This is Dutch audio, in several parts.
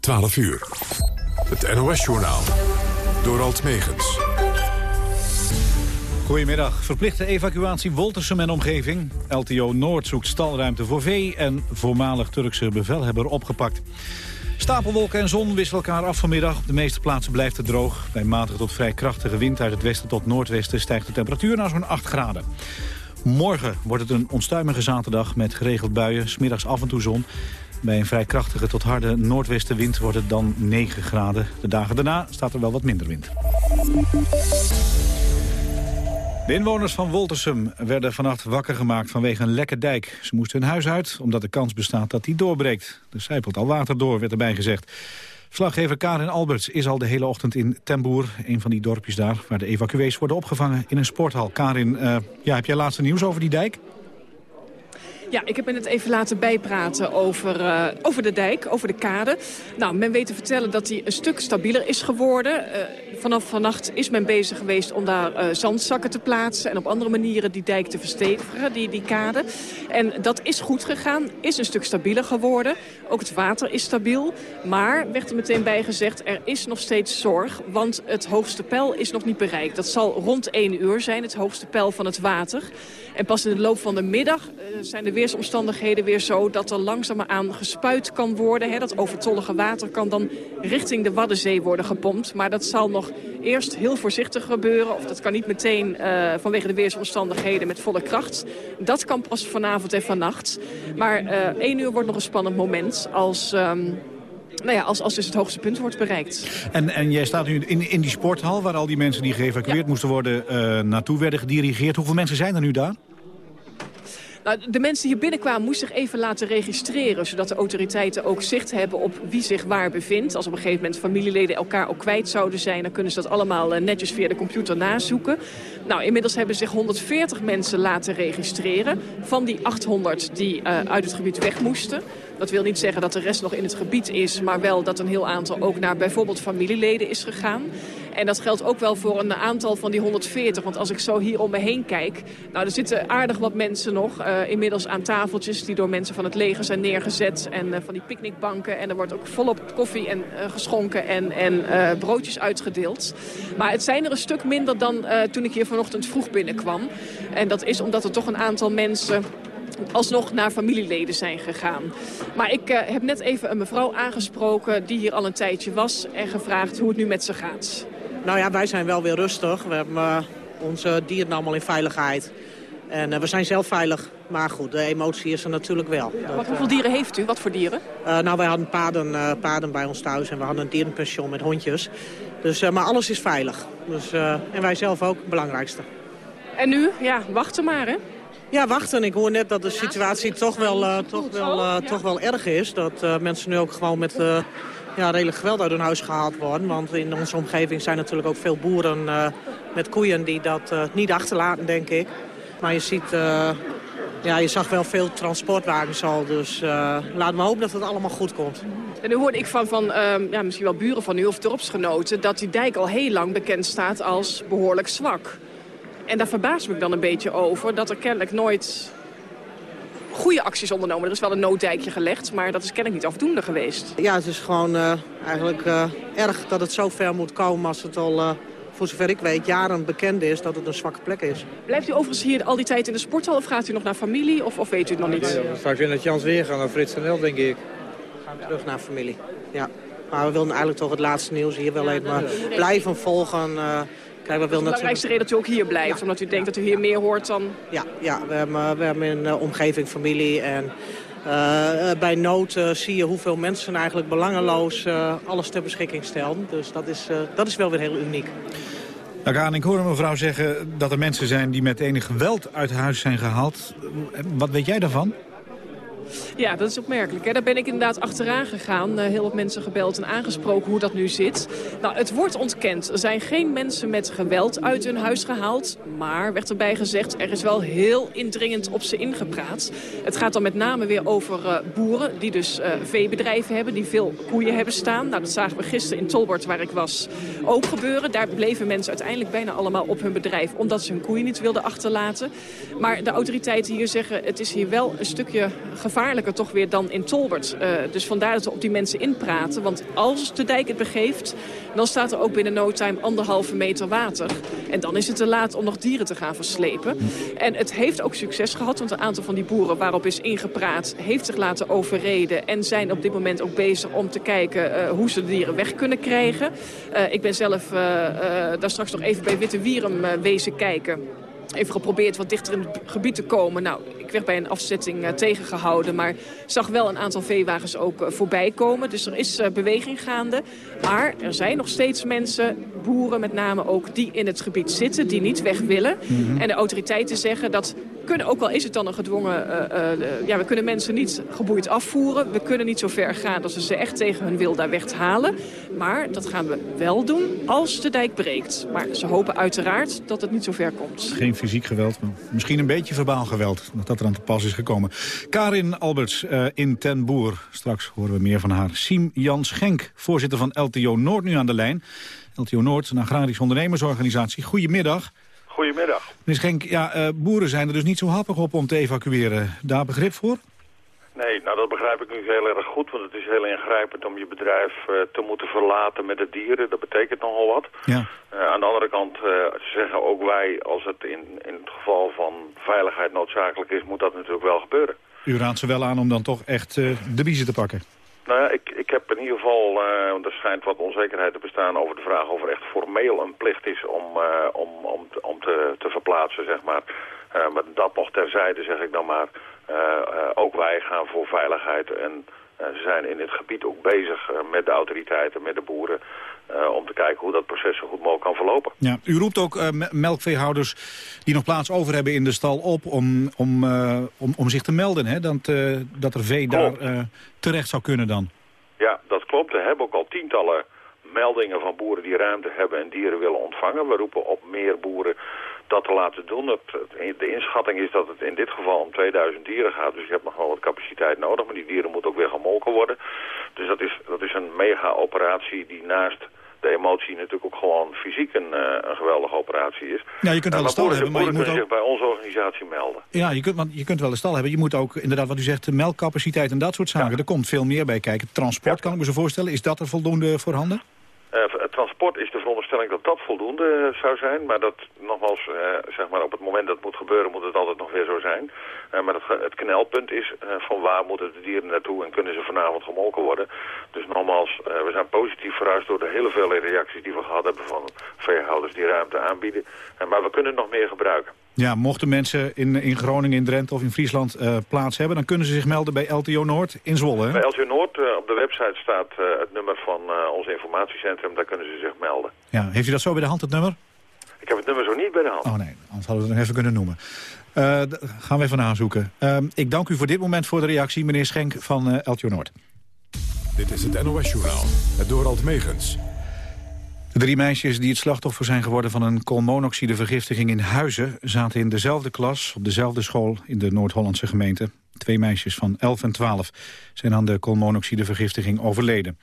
12 uur. Het NOS-journaal. Door Alt Megens. Goedemiddag. Verplichte evacuatie Woltersum en omgeving. LTO Noord zoekt stalruimte voor vee en voormalig Turkse bevelhebber opgepakt. Stapelwolken en zon wisselen elkaar af vanmiddag. Op de meeste plaatsen blijft het droog. Bij matige tot vrij krachtige wind uit het westen tot noordwesten... stijgt de temperatuur naar zo'n 8 graden. Morgen wordt het een onstuimige zaterdag met geregeld buien. Smiddags af en toe zon. Bij een vrij krachtige tot harde noordwestenwind wordt het dan 9 graden. De dagen daarna staat er wel wat minder wind. De inwoners van Woltersum werden vannacht wakker gemaakt vanwege een lekke dijk. Ze moesten hun huis uit omdat de kans bestaat dat die doorbreekt. Er zijpelt al water door, werd erbij gezegd. Slaggever Karin Alberts is al de hele ochtend in Temboer, een van die dorpjes daar... waar de evacuees worden opgevangen in een sporthal. Karin, uh, ja, heb jij laatste nieuws over die dijk? Ja, ik heb me net even laten bijpraten over, uh, over de dijk, over de kade. Nou, men weet te vertellen dat die een stuk stabieler is geworden. Uh, vanaf vannacht is men bezig geweest om daar uh, zandzakken te plaatsen... en op andere manieren die dijk te verstevigen, die, die kade. En dat is goed gegaan, is een stuk stabieler geworden. Ook het water is stabiel. Maar, werd er meteen bij gezegd, er is nog steeds zorg... want het hoogste pijl is nog niet bereikt. Dat zal rond 1 uur zijn, het hoogste pijl van het water. En pas in de loop van de middag zijn de weersomstandigheden weer zo... dat er langzaamaan gespuit kan worden. Hè, dat overtollige water kan dan richting de Waddenzee worden gepompt. Maar dat zal nog eerst heel voorzichtig gebeuren. Of dat kan niet meteen uh, vanwege de weersomstandigheden met volle kracht. Dat kan pas vanavond en vannacht. Maar uh, één uur wordt nog een spannend moment als... Um, nou ja, als, als dus het hoogste punt wordt bereikt. En, en jij staat nu in, in die sporthal... waar al die mensen die geëvacueerd ja. moesten worden uh, naartoe werden gedirigeerd. Hoeveel mensen zijn er nu daar? Nou, de mensen die hier binnenkwamen moesten zich even laten registreren... zodat de autoriteiten ook zicht hebben op wie zich waar bevindt. Als op een gegeven moment familieleden elkaar ook kwijt zouden zijn... dan kunnen ze dat allemaal netjes via de computer nazoeken. Nou, inmiddels hebben zich 140 mensen laten registreren... van die 800 die uh, uit het gebied weg moesten. Dat wil niet zeggen dat de rest nog in het gebied is... maar wel dat een heel aantal ook naar bijvoorbeeld familieleden is gegaan. En dat geldt ook wel voor een aantal van die 140. Want als ik zo hier om me heen kijk... nou, er zitten aardig wat mensen nog uh, inmiddels aan tafeltjes... die door mensen van het leger zijn neergezet. En uh, van die picknickbanken. En er wordt ook volop koffie en, uh, geschonken en, en broodjes uitgedeeld. Maar het zijn er een stuk minder dan toen ik hier vanochtend vroeg binnenkwam. En dat is omdat er toch een aantal mensen alsnog naar familieleden zijn gegaan. Maar ik heb net even een mevrouw aangesproken die hier al een tijdje was... en gevraagd hoe het nu met ze gaat. Nou ja, wij zijn wel weer rustig. We hebben uh, onze dieren allemaal in veiligheid. En uh, we zijn zelf veilig. Maar goed, de emotie is er natuurlijk wel. Ja, wat, hoeveel dieren heeft u? Wat voor dieren? Uh, nou, wij hadden paarden, paarden bij ons thuis. En we hadden een dierenpension met hondjes. Dus, maar alles is veilig. Dus, en wij zelf ook, het belangrijkste. En nu? Ja, wachten maar, hè? Ja, wachten. Ik hoor net dat de situatie toch wel, toch wel, toch wel erg is. Dat mensen nu ook gewoon met ja, redelijk geweld uit hun huis gehaald worden. Want in onze omgeving zijn natuurlijk ook veel boeren met koeien die dat niet achterlaten, denk ik. Maar je ziet... ja, je zag wel veel transportwagens al, dus laten we hopen dat het allemaal goed komt. En nu hoorde ik van, van um, ja, misschien wel buren van u of dorpsgenoten... dat die dijk al heel lang bekend staat als behoorlijk zwak. En daar verbaas ik me dan een beetje over dat er kennelijk nooit goede acties ondernomen. Er is wel een nooddijkje gelegd, maar dat is kennelijk niet afdoende geweest. Ja, het is gewoon uh, eigenlijk uh, erg dat het zo ver moet komen als het al... Uh, voor zover ik weet, jaren bekend is dat het een zwakke plek is. Blijft u overigens hier al die tijd in de sporthal of gaat u nog naar familie of, of weet u het nog niet? Ja, straks weer naar Jans weer gaan, naar Frits en El, denk ik. Gaan we terug naar familie, ja. Maar we willen eigenlijk toch het laatste nieuws hier wel even maar blijven volgen... Kijk, we willen de belangrijkste reden dat u ook hier blijft, ja. omdat u denkt dat u hier meer hoort dan... Ja, ja we, hebben, we hebben een uh, omgeving, familie en uh, bij nood uh, zie je hoeveel mensen eigenlijk belangeloos alles ter beschikking stellen. Dus dat is, dat is wel weer heel uniek. Nou, ik hoor mevrouw zeggen dat er mensen zijn die met enig geweld uit huis zijn gehaald. Wat weet jij daarvan? Ja, dat is opmerkelijk. Hè? Daar ben ik inderdaad achteraan gegaan. Uh, heel wat mensen gebeld en aangesproken hoe dat nu zit. Nou, het wordt ontkend. Er zijn geen mensen met geweld uit hun huis gehaald. Maar, werd erbij gezegd, er is wel heel indringend op ze ingepraat. Het gaat dan met name weer over uh, boeren die dus uh, veebedrijven hebben. Die veel koeien hebben staan. Nou, dat zagen we gisteren in Tolbert waar ik was ook gebeuren. Daar bleven mensen uiteindelijk bijna allemaal op hun bedrijf. Omdat ze hun koeien niet wilden achterlaten. Maar de autoriteiten hier zeggen het is hier wel een stukje gevaar gevaarlijker toch weer dan in Tolbert. dus vandaar dat we op die mensen inpraten. Want als de dijk het begeeft, dan staat er ook binnen no time anderhalve meter water. En dan is het te laat om nog dieren te gaan verslepen. En het heeft ook succes gehad, want een aantal van die boeren waarop is ingepraat... heeft zich laten overreden en zijn op dit moment ook bezig om te kijken hoe ze de dieren weg kunnen krijgen. ik ben zelf daar straks nog even bij Witte Wierum wezen kijken even geprobeerd wat dichter in het gebied te komen. Nou, ik werd bij een afzetting uh, tegengehouden, maar zag wel een aantal veewagens ook uh, voorbij komen. Dus er is uh, beweging gaande. Maar er zijn nog steeds mensen, boeren met name ook, die in het gebied zitten, die niet weg willen. Mm -hmm. En de autoriteiten zeggen dat kunnen, ook al is het dan een gedwongen... ja, we kunnen mensen niet geboeid afvoeren. We kunnen niet zo ver gaan dat ze ze echt tegen hun wil daar weg halen. Maar dat gaan we wel doen als de dijk breekt. Maar ze hopen uiteraard dat het niet zo ver komt. Geen fysiek geweld, maar misschien een beetje verbaal geweld. Dat er aan te pas is gekomen. Karin Alberts uh, in Ten Boer. Straks horen we meer van haar. Siem Jan Schenk, voorzitter van LTO Noord, nu aan de lijn. LTO Noord, een agrarische ondernemersorganisatie. Goedemiddag. Goedemiddag. Meneer Schenk, ja, uh, boeren zijn er dus niet zo happig op om te evacueren. Daar begrip voor? Nee, nou dat begrijp ik nu heel erg goed, want het is heel ingrijpend om je bedrijf uh, te moeten verlaten met de dieren. Dat betekent nogal wat. Ja. Uh, aan de andere kant uh, zeggen ook wij, als het in, in het geval van veiligheid noodzakelijk is, moet dat natuurlijk wel gebeuren. U raadt ze wel aan om dan toch echt de biezen te pakken? Nou ja, ik, ik heb in ieder geval, want er schijnt wat onzekerheid te bestaan over de vraag of er echt formeel een plicht is om, om, om, om te, te verplaatsen, zeg maar. maar dat nog terzijde, zeg ik dan maar. Ook wij gaan voor veiligheid en ze zijn in het gebied ook bezig met de autoriteiten, met de boeren... om te kijken hoe dat proces zo goed mogelijk kan verlopen. Ja, u roept ook melkveehouders die nog plaats over hebben in de stal op om, om, om, om zich te melden. Hè? Dat, dat er vee klopt. daar terecht zou kunnen dan. Ja, dat klopt. We hebben ook al tientallen meldingen van boeren die ruimte hebben en dieren willen ontvangen. We roepen op meer boeren dat te laten doen. De inschatting is dat het in dit geval om 2000 dieren gaat. Dus je hebt nog wel wat capaciteit nodig. Maar die dieren moeten ook weer gemolken worden. Dus dat is, dat is een mega-operatie die naast de emotie natuurlijk ook gewoon fysiek een, uh, een geweldige operatie is. Ja, je kunt wel een stal hebben, maar je moet ook... zich bij onze organisatie melden. Ja, je kunt, want je kunt wel een stal hebben. Je moet ook, inderdaad, wat u zegt, de melkcapaciteit en dat soort zaken. Ja. Er komt veel meer bij kijken. Transport, ja. kan ik me zo voorstellen. Is dat er voldoende voorhanden? Uh, het transport is de veronderstelling dat dat voldoende zou zijn. Maar dat, nogmaals, uh, zeg maar, op het moment dat het moet gebeuren, moet het altijd nog weer zo zijn. Maar het, het knelpunt is van waar moeten de dieren naartoe en kunnen ze vanavond gemolken worden. Dus nogmaals, we zijn positief verhuisd door de hele vele reacties die we gehad hebben van veehouders die ruimte aanbieden. maar we kunnen nog meer gebruiken. Ja, mochten mensen in, in Groningen, in Drenthe of in Friesland uh, plaats hebben... dan kunnen ze zich melden bij LTO Noord in Zwolle, hè? Bij LTO Noord, uh, op de website staat uh, het nummer van ons informatiecentrum. Daar kunnen ze zich melden. Ja, heeft u dat zo bij de hand, het nummer? Ik heb het nummer zo niet bij de hand. Oh nee, anders hadden we het nog even kunnen noemen. gaan we even nazoeken. Ehm, ik dank u voor dit moment voor de reactie, meneer Schenk van LTO Noord. Dit is het NOS Journaal, het Dorald Megens. De drie meisjes die het slachtoffer zijn geworden van een koolmonoxidevergiftiging in Huizen... zaten in dezelfde klas op dezelfde school in de Noord-Hollandse gemeente. Twee meisjes van 11 en 12 zijn aan de koolmonoxidevergiftiging overleden.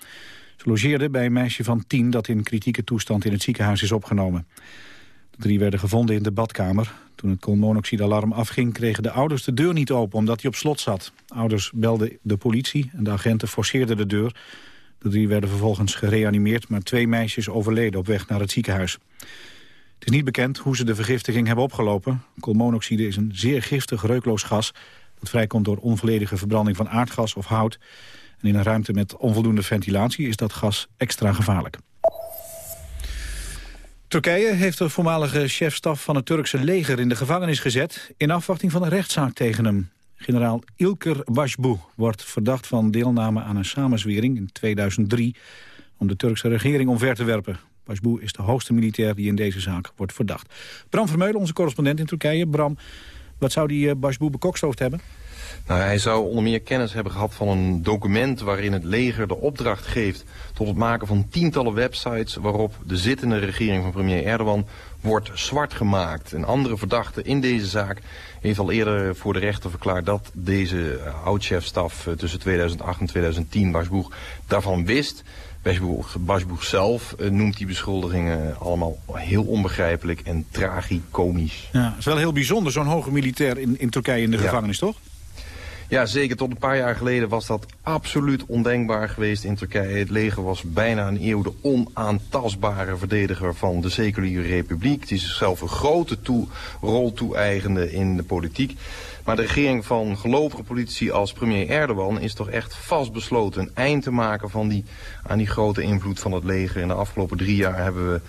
Ze logeerden bij een meisje van 10 dat in kritieke toestand in het ziekenhuis is opgenomen. De drie werden gevonden in de badkamer. Toen het koolmonoxidealarm afging kregen de ouders de deur niet open omdat hij op slot zat. Ouders belden de politie en de agenten forceerden de deur... De drie werden vervolgens gereanimeerd, maar twee meisjes overleden op weg naar het ziekenhuis. Het is niet bekend hoe ze de vergiftiging hebben opgelopen. Koolmonoxide is een zeer giftig reukloos gas... dat vrijkomt door onvolledige verbranding van aardgas of hout. En in een ruimte met onvoldoende ventilatie is dat gas extra gevaarlijk. Turkije heeft de voormalige chefstaf van het Turkse leger in de gevangenis gezet... in afwachting van een rechtszaak tegen hem. Generaal Ilker Başbu wordt verdacht van deelname aan een samenzwering in 2003 om de Turkse regering omver te werpen. Başbu is de hoogste militair die in deze zaak wordt verdacht. Bram Vermeulen, onze correspondent in Turkije. Bram, wat zou die uh, Başbu bekokstoofd hebben? Nou, hij zou onder meer kennis hebben gehad van een document waarin het leger de opdracht geeft tot het maken van tientallen websites waarop de zittende regering van premier Erdogan wordt zwart gemaakt. Een andere verdachte in deze zaak heeft al eerder voor de rechter verklaard dat deze uh, oud-chefstaf uh, tussen 2008 en 2010 Basboeg daarvan wist. Basboeg zelf uh, noemt die beschuldigingen allemaal heel onbegrijpelijk en tragicomisch. Ja, het is wel heel bijzonder, zo'n hoge militair in, in Turkije in de ja. gevangenis, toch? Ja, zeker. Tot een paar jaar geleden was dat absoluut ondenkbaar geweest in Turkije. Het leger was bijna een eeuw de onaantastbare verdediger van de seculiere republiek. Die zichzelf een grote toe rol toe-eigende in de politiek. Maar de regering van gelovige politici als premier Erdogan is toch echt vastbesloten een eind te maken van die, aan die grote invloed van het leger. In de afgelopen drie jaar hebben we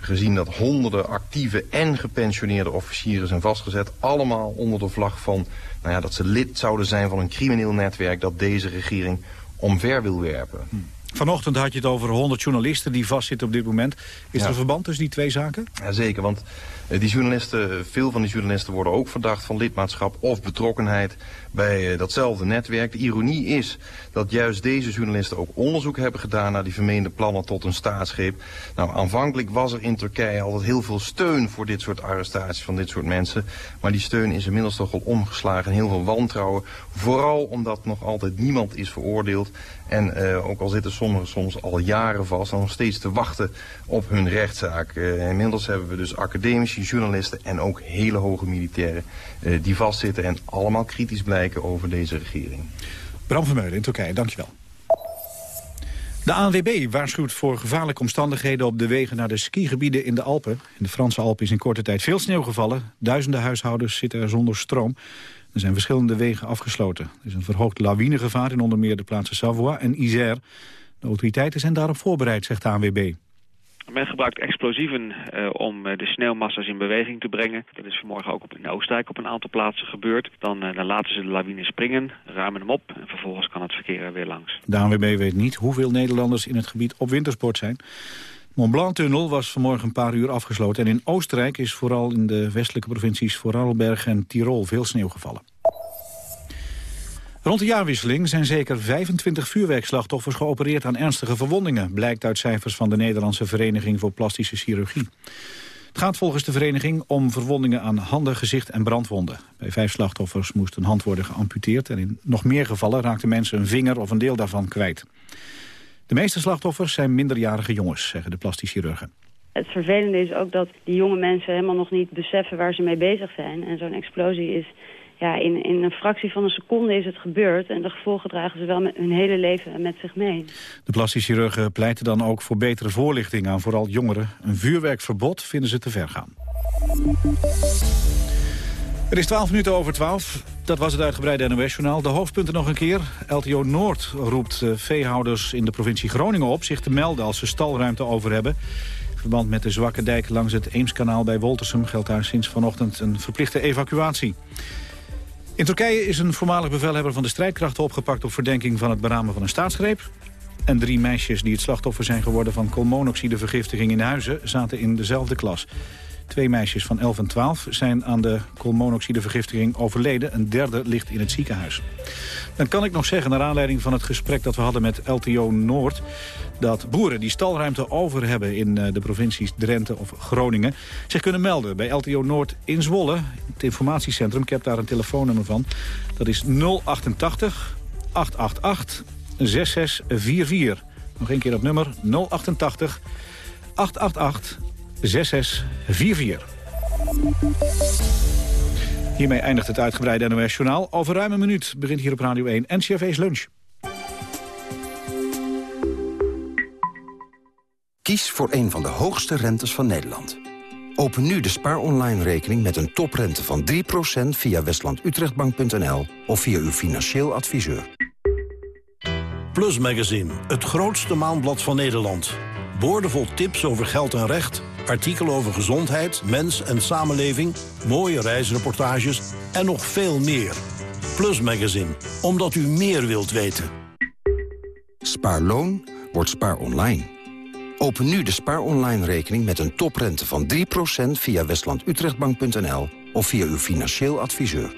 gezien dat honderden actieve en gepensioneerde officieren zijn vastgezet. Allemaal onder de vlag van nou ja, dat ze lid zouden zijn van een crimineel netwerk dat deze regering omver wil werpen. Vanochtend had je het over 100 journalisten die vastzitten op dit moment. Is er een verband tussen die twee zaken? Jazeker, want eh, die journalisten, veel van die journalisten worden ook verdacht van lidmaatschap of betrokkenheid bij eh, datzelfde netwerk. De ironie is dat juist deze journalisten ook onderzoek hebben gedaan naar die vermeende plannen tot een staatsgreep. Nou, aanvankelijk was er in Turkije altijd heel veel steun voor dit soort arrestaties van dit soort mensen. Maar die steun is inmiddels toch wel omgeslagen en heel veel wantrouwen. Vooral omdat nog altijd niemand is veroordeeld. En uh, ook al zitten sommigen soms al jaren vast, dan nog steeds te wachten op hun rechtszaak. Uh, inmiddels hebben we dus academici, journalisten en ook hele hoge militairen die vastzitten en allemaal kritisch over deze regering. Bram Vermeulen in Turkije, dankjewel. De ANWB waarschuwt voor gevaarlijke omstandigheden op de wegen naar de skigebieden in de Alpen. In de Franse Alpen is in korte tijd veel sneeuw gevallen. Duizenden huishoudens zitten er zonder stroom. Er zijn verschillende wegen afgesloten. Er is een verhoogd lawinegevaar in onder meer de plaatsen Savoie en Isère. De autoriteiten zijn daarop voorbereid, zegt de ANWB. Men gebruikt explosieven uh, om uh, de sneeuwmassa's in beweging te brengen. Dat is vanmorgen ook op, in Oostenrijk op een aantal plaatsen gebeurd. Dan, uh, dan laten ze de lawine springen, ruimen hem op en vervolgens kan het verkeer weer langs. De ANWB weet niet hoeveel Nederlanders in het gebied op wintersport zijn. Mont Blanc-tunnel was vanmorgen een paar uur afgesloten. En in Oostenrijk is vooral in de westelijke provincies Vorarlberg en Tirol veel sneeuw gevallen. Rond de jaarwisseling zijn zeker 25 vuurwerkslachtoffers geopereerd aan ernstige verwondingen, blijkt uit cijfers van de Nederlandse Vereniging voor Plastische Chirurgie. Het gaat volgens de vereniging om verwondingen aan handen, gezicht en brandwonden. Bij vijf slachtoffers moest een hand worden geamputeerd... en in nog meer gevallen raakten mensen een vinger of een deel daarvan kwijt. De meeste slachtoffers zijn minderjarige jongens, zeggen de plastisch chirurgen. Het vervelende is ook dat die jonge mensen helemaal nog niet beseffen waar ze mee bezig zijn. En zo'n explosie is ja, in, in een fractie van een seconde is het gebeurd. En de gevolgen dragen ze wel met hun hele leven met zich mee. De plastisch chirurgen pleiten dan ook voor betere voorlichting aan vooral jongeren. Een vuurwerkverbod vinden ze te ver gaan. Het is 12 minuten over 12. Dat was het uitgebreide NOS-journaal. De hoofdpunten nog een keer. LTO Noord roept eh, veehouders in de provincie Groningen op... zich te melden als ze stalruimte over hebben. In verband met de zwakke dijk langs het Eemskanaal bij Woltersum... geldt daar sinds vanochtend een verplichte evacuatie. In Turkije is een voormalig bevelhebber van de strijdkrachten opgepakt... op verdenking van het beramen van een staatsgreep. En drie meisjes die het slachtoffer zijn geworden van koolmonoxidevergiftiging in huizen... zaten in dezelfde klas. Twee meisjes van 11 en 12 zijn aan de koolmonoxidevergiftiging overleden. Een derde ligt in het ziekenhuis. Dan kan ik nog zeggen, naar aanleiding van het gesprek dat we hadden met LTO Noord... dat boeren die stalruimte over hebben in eh, de provincies Drenthe of Groningen... zich kunnen melden bij LTO Noord in Zwolle, het informatiecentrum. Ik heb daar een telefoonnummer van. Dat is 088 888 6644. Nog een keer dat nummer 088 888 6644. Hiermee eindigt het uitgebreide NOS-journaal. Over ruim een minuut begint hier op Radio 1 NCRV's lunch. Kies voor een van de hoogste rentes van Nederland. Open nu de Spaar Online rekening met een toprente van 3% via westlandutrechtbank.nl of via uw financieel adviseur. Plus Magazine, het grootste maandblad van Nederland. Boordevol tips over geld en recht artikelen over gezondheid, mens en samenleving... mooie reisreportages en nog veel meer. Plus Magazine, omdat u meer wilt weten. Spaarloon wordt spaar online. Open nu de spaar online rekening met een toprente van 3% via westlandutrechtbank.nl of via uw financieel adviseur.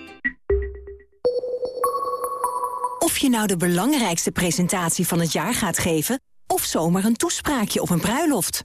Of je nou de belangrijkste presentatie van het jaar gaat geven... of zomaar een toespraakje op een bruiloft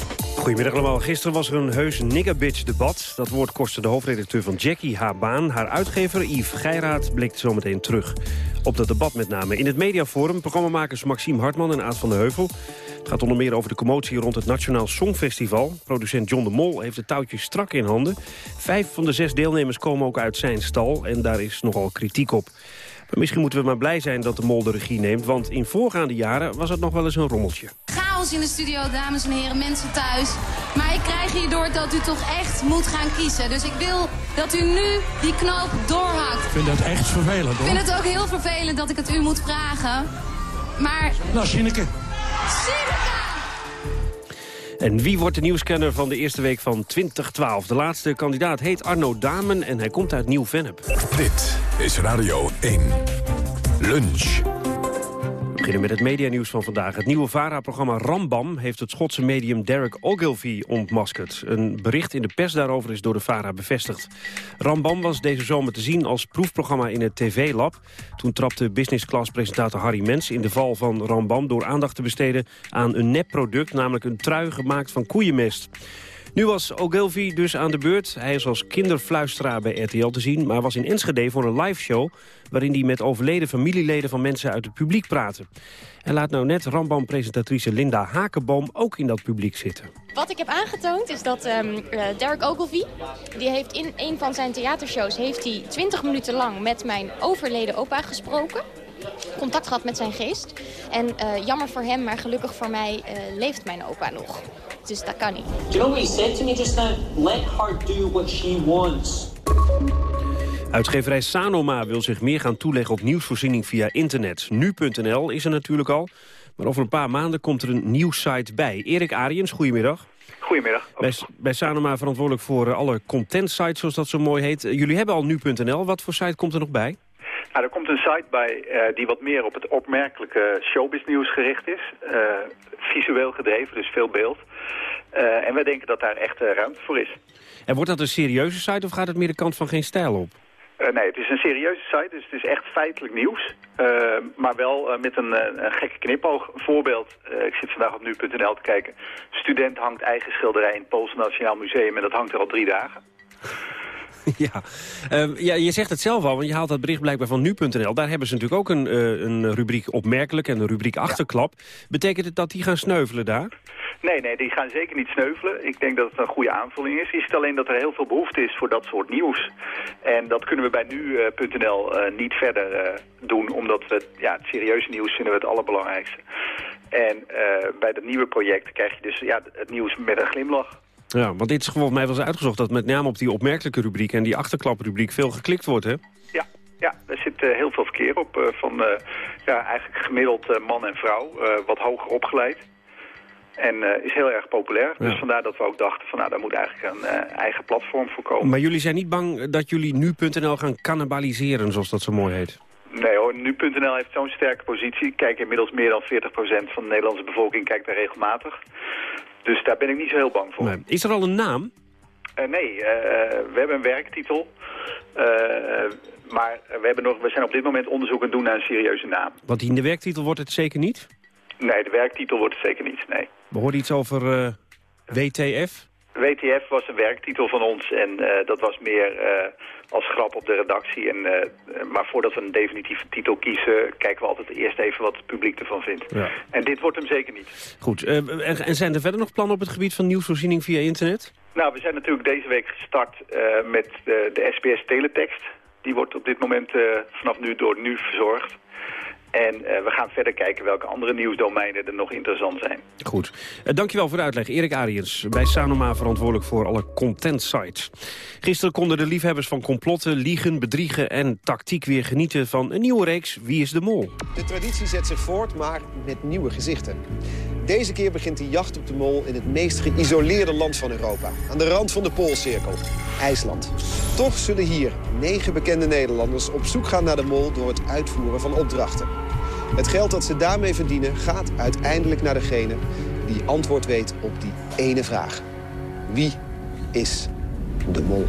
Goedemiddag allemaal. Gisteren was er een heus nigger-bitch-debat. Dat woord kostte de hoofdredacteur van Jackie haar baan. Haar uitgever Yves Geiraat blikt zometeen terug op dat debat met name. In het mediaforum programmamakers Maxime Hartman en Aad van de Heuvel. Het gaat onder meer over de commotie rond het Nationaal Songfestival. Producent John de Mol heeft de touwtjes strak in handen. Vijf van de zes deelnemers komen ook uit zijn stal en daar is nogal kritiek op. Maar misschien moeten we maar blij zijn dat de Mol de regie neemt... want in voorgaande jaren was het nog wel eens een rommeltje. Chaos in de studio, dames en heren, mensen thuis. Maar ik krijg hierdoor dat u toch echt moet gaan kiezen. Dus ik wil dat u nu die knoop doorhakt. Ik vind dat echt vervelend, hoor. Ik vind het ook heel vervelend dat ik het u moet vragen. Maar... Nou, Sineke. Sineke! En wie wordt de nieuwscanner van de eerste week van 2012? De laatste kandidaat heet Arno Damen en hij komt uit Nieuw-Vennep. Dit is Radio 1. Lunch. Beginnen met het medianieuws van vandaag. Het nieuwe VARA-programma Rambam heeft het Schotse medium Derek Ogilvy ontmaskerd. Een bericht in de pers daarover is door de VARA bevestigd. Rambam was deze zomer te zien als proefprogramma in het TV-lab. Toen trapte business class presentator Harry Mens in de val van Rambam... door aandacht te besteden aan een nepproduct, namelijk een trui gemaakt van koeienmest. Nu was Ogilvy dus aan de beurt. Hij is als kinderfluisteraar bij RTL te zien... maar was in Enschede voor een liveshow... waarin hij met overleden familieleden van mensen uit het publiek praatte. En laat nou net Rambam-presentatrice Linda Hakenboom ook in dat publiek zitten. Wat ik heb aangetoond is dat um, Derek Ogilvy... die heeft in een van zijn theatershows... heeft hij 20 minuten lang met mijn overleden opa gesproken contact gehad met zijn geest. En uh, jammer voor hem, maar gelukkig voor mij uh, leeft mijn opa nog. Dus dat kan niet. Do you know what he said to me just now? Let her do what she wants. Uitgeverij Sanoma wil zich meer gaan toeleggen op nieuwsvoorziening via internet. Nu.nl is er natuurlijk al, maar over een paar maanden komt er een nieuw site bij. Erik Ariens, goedemiddag. Goedemiddag. Bij, bij Sanoma verantwoordelijk voor uh, alle content sites, zoals dat zo mooi heet. Jullie hebben al Nu.nl. Wat voor site komt er nog bij? Nou, er komt een site bij uh, die wat meer op het opmerkelijke showbiznieuws gericht is. Uh, visueel gedreven, dus veel beeld. Uh, en wij denken dat daar echt ruimte voor is. En wordt dat een serieuze site of gaat het meer de kant van geen stijl op? nee, het is een serieuze site, dus het is echt feitelijk nieuws. maar wel met een, een, gekke knipoog. Een voorbeeld, ik zit vandaag op nu.nl te kijken. Student hangt eigen schilderij in het Poolse Nationaal Museum en dat hangt er al drie dagen. ja. Um, ja, je zegt het zelf al, want je haalt dat bericht blijkbaar van nu.nl. Daar hebben ze natuurlijk ook een, uh, een rubriek opmerkelijk en een rubriek achterklap. Betekent het dat die gaan sneuvelen daar? Nee, nee, die gaan zeker niet sneuvelen. Ik denk dat het een goede aanvulling is. Je ziet alleen dat er heel veel behoefte is voor dat soort nieuws. En dat kunnen we bij nu.nl uh, niet verder uh, doen, omdat we ja, het serieuze nieuws vinden we het allerbelangrijkste. En bij dat nieuwe project krijg je dus ja, het nieuws met een glimlach. Ja, want dit is volgens mij wel eens uitgezocht dat met name op die opmerkelijke rubriek en die achterklaprubriek veel geklikt wordt, hè? Ja, ja er zit uh, heel veel verkeer op uh, van uh, ja, eigenlijk gemiddeld man en vrouw, wat hoger opgeleid. En is heel erg populair. Ja. Dus vandaar dat we ook dachten van nou, daar moet eigenlijk een eigen platform voor komen. Maar jullie zijn niet bang dat jullie nu.nl gaan cannibaliseren, zoals dat zo mooi heet? Nee hoor, nu.nl heeft zo'n sterke positie. Kijk, inmiddels meer dan 40% van de Nederlandse bevolking kijkt daar regelmatig. Dus daar ben ik niet zo heel bang voor. Nee. Is er al een naam? Uh, nee, uh, we hebben een werktitel. Uh, maar we, hebben nog, we zijn op dit moment onderzoek aan het doen naar een serieuze naam. Want in de werktitel wordt het zeker niet? Nee, de werktitel wordt het zeker niet, nee. We hoorden iets over WTF? WTF was een werktitel van ons en dat was meer als grap op de redactie. En, uh, maar voordat we een definitieve titel kiezen, kijken we altijd eerst even wat het publiek ervan vindt. Ja. En dit wordt hem zeker niet. Goed. Uh, en zijn er verder nog plannen op het gebied van nieuwsvoorziening via internet? Nou, we zijn natuurlijk deze week gestart met de, de SBS Teletext. Die wordt op dit moment vanaf nu door Nu verzorgd. En uh, we gaan verder kijken welke andere nieuwsdomeinen er nog interessant zijn. Goed. Uh, dankjewel voor de uitleg. Erik Ariens, bij Sanoma verantwoordelijk voor alle content sites. Gisteren konden de liefhebbers van complotten, liegen, bedriegen en tactiek weer genieten van een nieuwe reeks Wie is de Mol? De traditie zet zich voort, maar met nieuwe gezichten. Deze keer begint de jacht op de mol in het meest geïsoleerde land van Europa. Aan de rand van de Poolcirkel, IJsland. Toch zullen hier negen bekende Nederlanders op zoek gaan naar de mol... door het uitvoeren van opdrachten. Het geld dat ze daarmee verdienen gaat uiteindelijk naar degene... die antwoord weet op die ene vraag. Wie is de mol?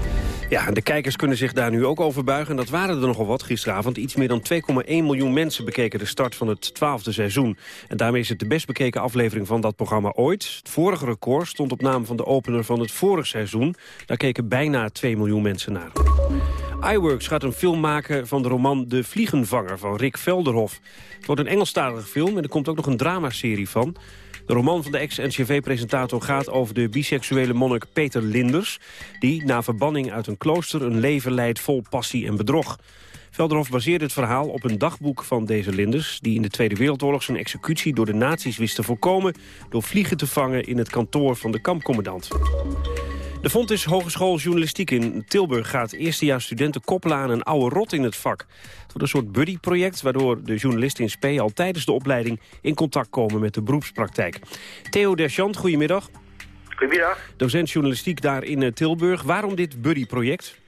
Ja, de kijkers kunnen zich daar nu ook over buigen. En dat waren er nogal wat gisteravond. Iets meer dan 2,1 miljoen mensen bekeken de start van het twaalfde seizoen. En daarmee is het de best bekeken aflevering van dat programma ooit. Het vorige record stond op naam van de opener van het vorige seizoen. Daar keken bijna 2 miljoen mensen naar. iWorks gaat een film maken van de roman De Vliegenvanger van Rick Velderhof. Het wordt een Engelstalige film en er komt ook nog een dramaserie van. De roman van de ex-NCV-presentator gaat over de biseksuele monnik Peter Linders... die na verbanning uit een klooster een leven leidt vol passie en bedrog. Velderhof baseert het verhaal op een dagboek van deze Linders... die in de Tweede Wereldoorlog zijn executie door de nazi's wist te voorkomen... door vliegen te vangen in het kantoor van de kampcommandant. De Fontis Hogeschool Journalistiek in Tilburg gaat eerstejaars studenten koppelen aan een oude rot in het vak. Het wordt een soort buddy-project waardoor de journalisten in SP al tijdens de opleiding in contact komen met de beroepspraktijk. Theo Deschant, goedemiddag. Goedemiddag. Docent journalistiek daar in eh, Tilburg. Waarom dit buddy-project?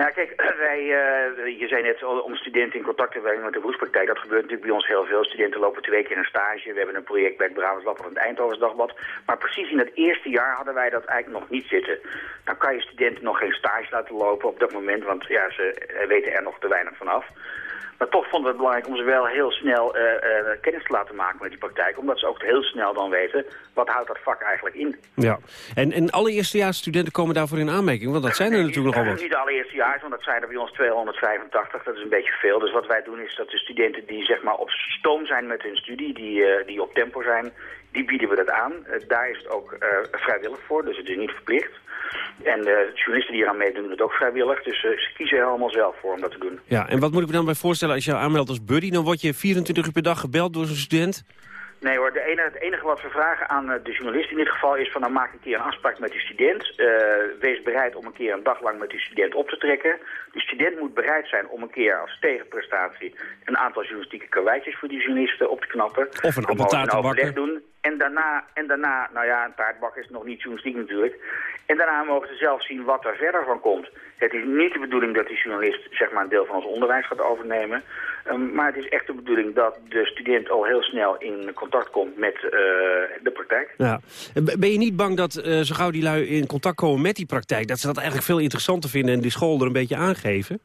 Nou kijk, wij, uh, je zei net om studenten in contact te brengen met de beroepspraktijk. Dat gebeurt natuurlijk bij ons heel veel. Studenten lopen twee keer een stage. We hebben een project bij het Brabants Lab van het Eindhovens Dagblad. Maar precies in het eerste jaar hadden wij dat eigenlijk nog niet zitten. Dan kan je studenten nog geen stage laten lopen op dat moment, want ja, ze weten er nog te weinig van af. Maar toch vonden we het belangrijk om ze wel heel snel uh, uh, kennis te laten maken met die praktijk. Omdat ze ook heel snel dan weten, wat houdt dat vak eigenlijk in. Ja, en, en alle eerstejaarsstudenten komen daarvoor in aanmerking? Want dat zijn er natuurlijk nogal wat. Niet alle eerstejaars, want dat zijn er bij ons 285. Dat is een beetje veel. Dus wat wij doen is dat de studenten die zeg maar op stoom zijn met hun studie, die, uh, die op tempo zijn, die bieden we dat aan. daar is het ook vrijwillig voor, dus het is niet verplicht. En de journalisten die eraan meedoen doen het ook vrijwillig. Dus ze kiezen er allemaal zelf voor om dat te doen. Ja, en wat moet ik me dan bij voorstellen als je aanmeldt als buddy? Dan word je 24 uur per dag gebeld door zo'n student? Nee hoor, de enige, het enige wat we vragen aan de journalist in dit geval is van nou maak een keer een afspraak met die student. Uh, wees bereid om een keer een dag lang met die student op te trekken. De student moet bereid zijn om een keer als tegenprestatie een aantal journalistieke karweitjes voor die journalisten op te knappen. Of een appeltaart te bakken. doen. En daarna, en daarna, nou ja, een taartbak is nog niet journalistiek natuurlijk. En daarna mogen ze zelf zien wat er verder van komt. Het is niet de bedoeling dat die journalist zeg maar, een deel van ons onderwijs gaat overnemen. Um, maar het is echt de bedoeling dat de student al heel snel in contact komt met uh, de praktijk. Ja. Ben je niet bang dat uh, zo gauw die lui in contact komen met die praktijk... dat ze dat eigenlijk veel interessanter vinden en die school er een beetje aangeven?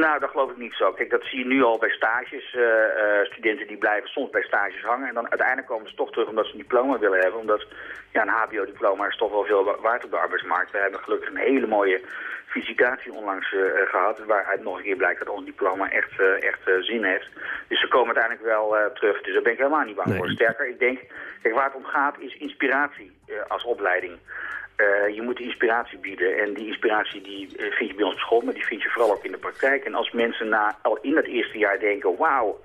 Nou, dat geloof ik niet zo. Kijk, dat zie je nu al bij stages. Uh, uh, studenten die blijven soms bij stages hangen. En dan uiteindelijk komen ze toch terug omdat ze een diploma willen hebben. Omdat ja, een hbo-diploma is toch wel veel waard op de arbeidsmarkt. We hebben gelukkig een hele mooie visitatie onlangs uh, gehad. Waaruit nog een keer blijkt dat ons diploma echt, echt zin heeft. Dus ze komen uiteindelijk wel terug. Dus daar ben ik helemaal niet bang nee. voor. Sterker, ik denk, kijk, waar het om gaat is inspiratie als opleiding. Uh, je moet inspiratie bieden. En die inspiratie die uh, vind je bij ons op school, maar die vind je vooral ook in de praktijk. En als mensen na, al in het eerste jaar denken, wauw,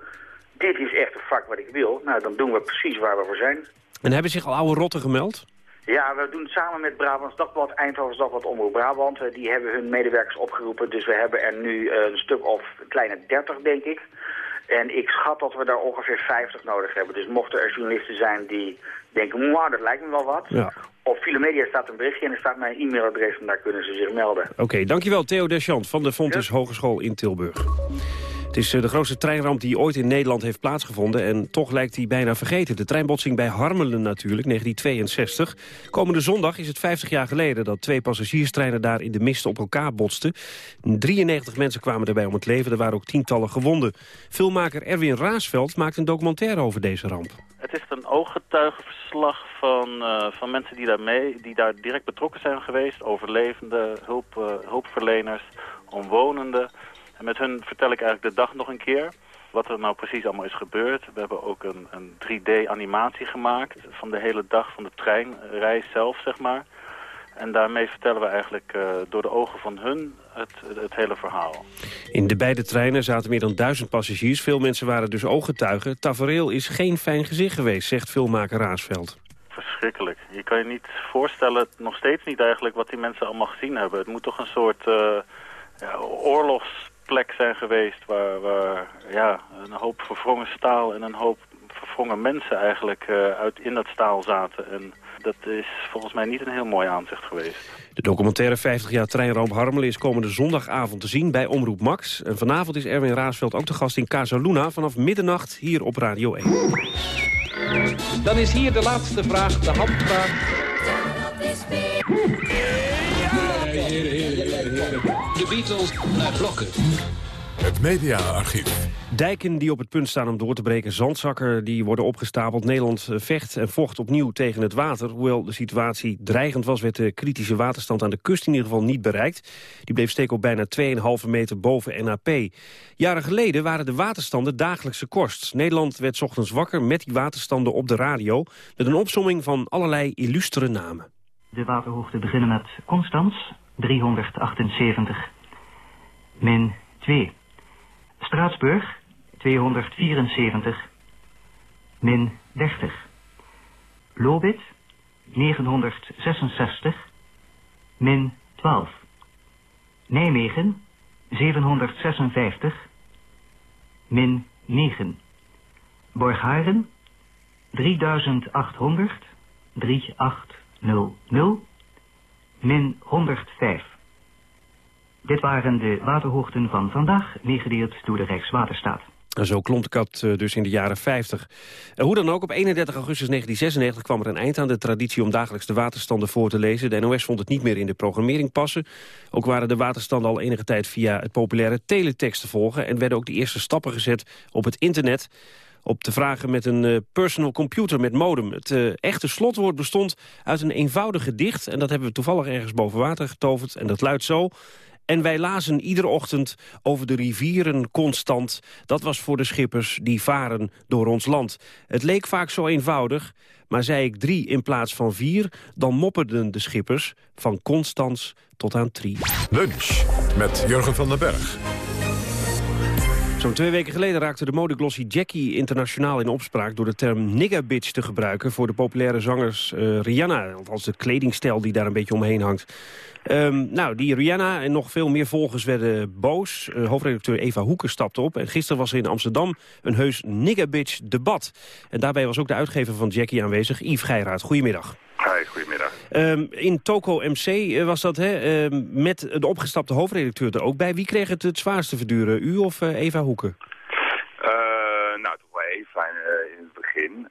dit is echt een vak wat ik wil. Nou, dan doen we precies waar we voor zijn. En hebben zich al oude rotten gemeld? Ja, we doen het samen met Brabants Dagblad, Eindhovens Dagblad, Omroep Brabant. Uh, die hebben hun medewerkers opgeroepen. Dus we hebben er nu een stuk of een kleine 30, denk ik. En ik schat dat we daar ongeveer 50 nodig hebben. Dus mochten er journalisten zijn die denken, wow, dat lijkt me wel wat. Ja. Op Filomedia staat een berichtje en er staat mijn e-mailadres en daar kunnen ze zich melden. Oké, okay, dankjewel Theo Deschant van de Fontes Hogeschool in Tilburg. Het is de grootste treinramp die ooit in Nederland heeft plaatsgevonden... en toch lijkt die bijna vergeten. De treinbotsing bij Harmelen natuurlijk, 1962. Komende zondag is het 50 jaar geleden dat twee passagierstreinen daar in de mist op elkaar botsten. 93 mensen kwamen daarbij om het leven, er waren ook tientallen gewonden. Filmmaker Erwin Raasveld maakt een documentaire over deze ramp. Het is een ooggetuigenverslag van, uh, van mensen die daar, mee, die daar direct betrokken zijn geweest. Overlevenden, hulp, uh, hulpverleners, omwonenden. En met hun vertel ik eigenlijk de dag nog een keer wat er nou precies allemaal is gebeurd. We hebben ook een, een 3D-animatie gemaakt van de hele dag van de treinreis zelf, zeg maar. En daarmee vertellen we eigenlijk uh, door de ogen van hun het, het, hele verhaal. In de beide treinen zaten meer dan duizend passagiers. Veel mensen waren dus ooggetuigen. Tafereel is geen fijn gezicht geweest, zegt filmmaker Raasveld. Verschrikkelijk. Je kan je niet voorstellen, nog steeds niet eigenlijk, wat die mensen allemaal gezien hebben. Het moet toch een soort uh, ja, oorlogsplek zijn geweest... Waar, waar ja, een hoop verwrongen staal en een hoop verwrongen mensen eigenlijk uh, uit in dat staal zaten... En dat is volgens mij niet een heel mooi aanzicht geweest. De documentaire 50 jaar treinramp Harmelen is komende zondagavond te zien bij Omroep Max. En vanavond is Erwin Raasveld ook de gast in Casa Luna vanaf middernacht hier op Radio 1. Dan is hier de laatste vraag, de handvraag. Beatles naar blokken. Het mediaarchief. Dijken die op het punt staan om door te breken, zandzakken die worden opgestapeld. Nederland vecht en vocht opnieuw tegen het water. Hoewel de situatie dreigend was, werd de kritische waterstand aan de kust in ieder geval niet bereikt. Die bleef steken op bijna 2,5 meter boven NAP. Jaren geleden waren de waterstanden dagelijkse kost. Nederland werd ochtends wakker met die waterstanden op de radio... met een opsomming van allerlei illustere namen. De waterhoogte beginnen met Constans, 378, min 2. Straatsburg, 274, min 30. Lobit, 966, min 12. Nijmegen, 756, min 9. Borgharen, 3800, 3800, min 105. Dit waren de waterhoogten van vandaag, meegedeeld door de Rijkswaterstaat. En zo klonk het uh, dus in de jaren 50. Uh, hoe dan ook, op 31 augustus 1996 kwam er een eind aan de traditie om dagelijks de waterstanden voor te lezen. De NOS vond het niet meer in de programmering passen. Ook waren de waterstanden al enige tijd via het populaire teletext te volgen... en werden ook de eerste stappen gezet op het internet op te vragen met een uh, personal computer met modem. Het uh, echte slotwoord bestond uit een eenvoudig gedicht... en dat hebben we toevallig ergens boven water getoverd. En dat luidt zo... En wij lazen iedere ochtend over de rivieren constant. Dat was voor de schippers die varen door ons land. Het leek vaak zo eenvoudig, maar zei ik drie in plaats van vier... dan mopperden de schippers van Constans tot aan Tri. Lunch met Jurgen van den Berg. Twee weken geleden raakte de modeglossie Jackie internationaal in opspraak... door de term nigga bitch te gebruiken voor de populaire zangers uh, Rihanna. Althans de kledingstijl die daar een beetje omheen hangt. Um, nou, die Rihanna en nog veel meer volgers werden boos. Uh, hoofdredacteur Eva Hoeken stapte op. En gisteren was er in Amsterdam een heus nigga bitch debat. En daarbij was ook de uitgever van Jackie aanwezig, Yves Geiraat. Goedemiddag. Hi, goedemiddag. Um, in Toko MC uh, was dat, hè, uh, met de opgestapte hoofdredacteur er ook bij. Wie kreeg het het zwaarste verduren, u of uh, Eva Hoeken? nou, toch wel Eva in, in het begin.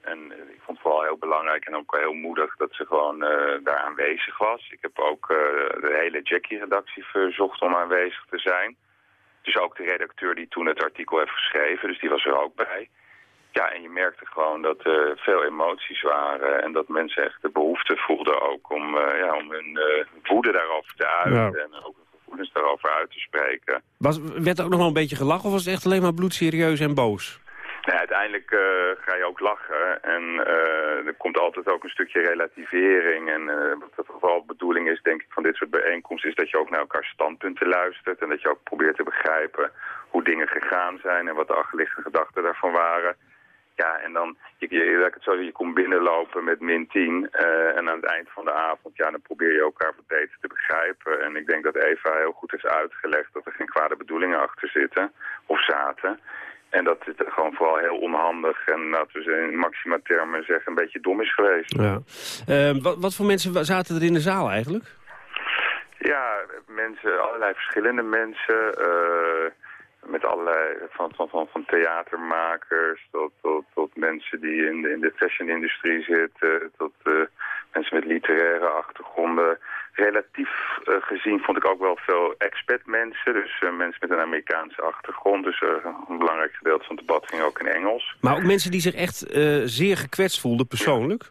en ik vond het vooral heel belangrijk en ook heel moedig dat ze gewoon daar aanwezig was. Ik heb ook de hele Jackie-redactie verzocht om aanwezig te zijn. Dus ook de redacteur die toen het artikel heeft geschreven, dus die was er ook bij. Ja, en je merkte gewoon dat er veel emoties waren en dat mensen echt de behoefte voelden ook om, uh, ja, om hun uh, woede daarover te uiten en ook hun gevoelens daarover uit te spreken. Was, werd er ook nog wel een beetje gelachen of was het echt alleen maar bloedserieus en boos? Nee, uiteindelijk uh, ga je ook lachen en er komt altijd ook een stukje relativering. En wat vooral de bedoeling is, denk ik, van dit soort bijeenkomsten... is dat je ook naar elkaar standpunten luistert en dat je ook probeert te begrijpen hoe dingen gegaan zijn... en wat de achterliggende gedachten daarvan waren... Ja, en dan, je, je, het zo, je komt binnenlopen met min 10 uh, en aan het eind van de avond, ja, dan probeer je elkaar wat beter te begrijpen. En ik denk dat Eva heel goed heeft uitgelegd dat er geen kwade bedoelingen achter zitten, of zaten. En dat het gewoon vooral heel onhandig en laten we ze in maxima termen zeggen een beetje dom is geweest. Ja. Uh, wat, wat voor mensen zaten er in de zaal eigenlijk? Ja, mensen, allerlei verschillende mensen... Uh, met allerlei, van, van, van, van theatermakers tot, tot, tot mensen die in de, in de fashion-industrie zitten, tot uh, mensen met literaire achtergronden. Relatief uh, gezien vond ik ook wel veel expat-mensen, dus uh, mensen met een Amerikaanse achtergrond. Dus een belangrijk gedeelte van het debat ging ook in Engels. Maar ook mensen die zich echt zeer gekwetst voelden, persoonlijk?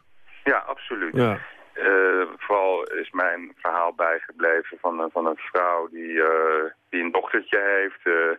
Ja, ja absoluut. Ja. Uh, vooral is mijn verhaal bijgebleven van, van een vrouw die, uh, die een dochtertje heeft... Uh,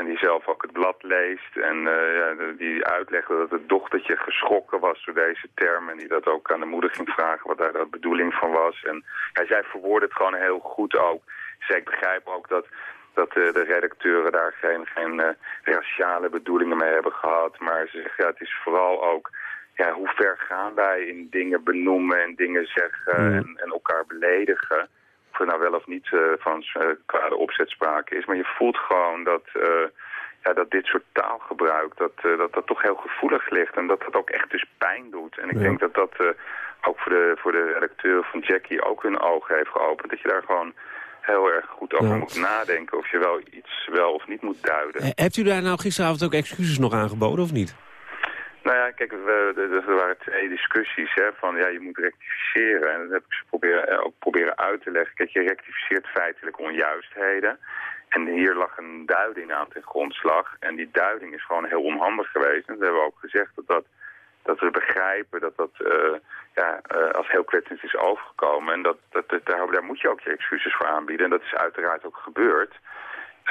en die zelf ook het blad leest. En uh, ja, die uitlegde dat het dochtertje geschrokken was door deze term. En die dat ook aan de moeder ging vragen wat daar de bedoeling van was. En ja, zij verwoordde het gewoon heel goed ook. Dus ik begrijp ook dat, dat uh, de redacteuren daar geen, geen uh, raciale bedoelingen mee hebben gehad. Maar ze zeggen, ja, het is vooral ook... Ja, hoe ver gaan wij in dingen benoemen en dingen zeggen mm. en, en elkaar beledigen er nou wel of niet uh, van uh, kwade opzet sprake is. Maar je voelt gewoon dat, uh, ja, dat dit soort taalgebruik, dat, dat dat toch heel gevoelig ligt. En dat dat ook echt dus pijn doet. En ik ja. denk dat dat ook voor de, voor de redacteur van Jackie ook hun ogen heeft geopend. Dat je daar gewoon heel erg goed over ja. moet nadenken of je wel iets wel of niet moet duiden. Hebt u daar nou gisteravond ook excuses nog aangeboden of niet? Nou ja, kijk, we, er waren twee discussies hè, van ja, je moet rectificeren. En dat heb ik ze proberen, eh, ook proberen uit te leggen. Kijk, je rectificeert feitelijk onjuistheden. En hier lag een duiding aan ten grondslag. En die duiding is gewoon heel onhandig geweest. En we hebben ook gezegd dat, dat, dat we begrijpen dat dat eh, ja, eh, als heel kwetsend is overgekomen. En dat, dat, dat, daar, daar moet je ook je excuses voor aanbieden. En dat is uiteraard ook gebeurd.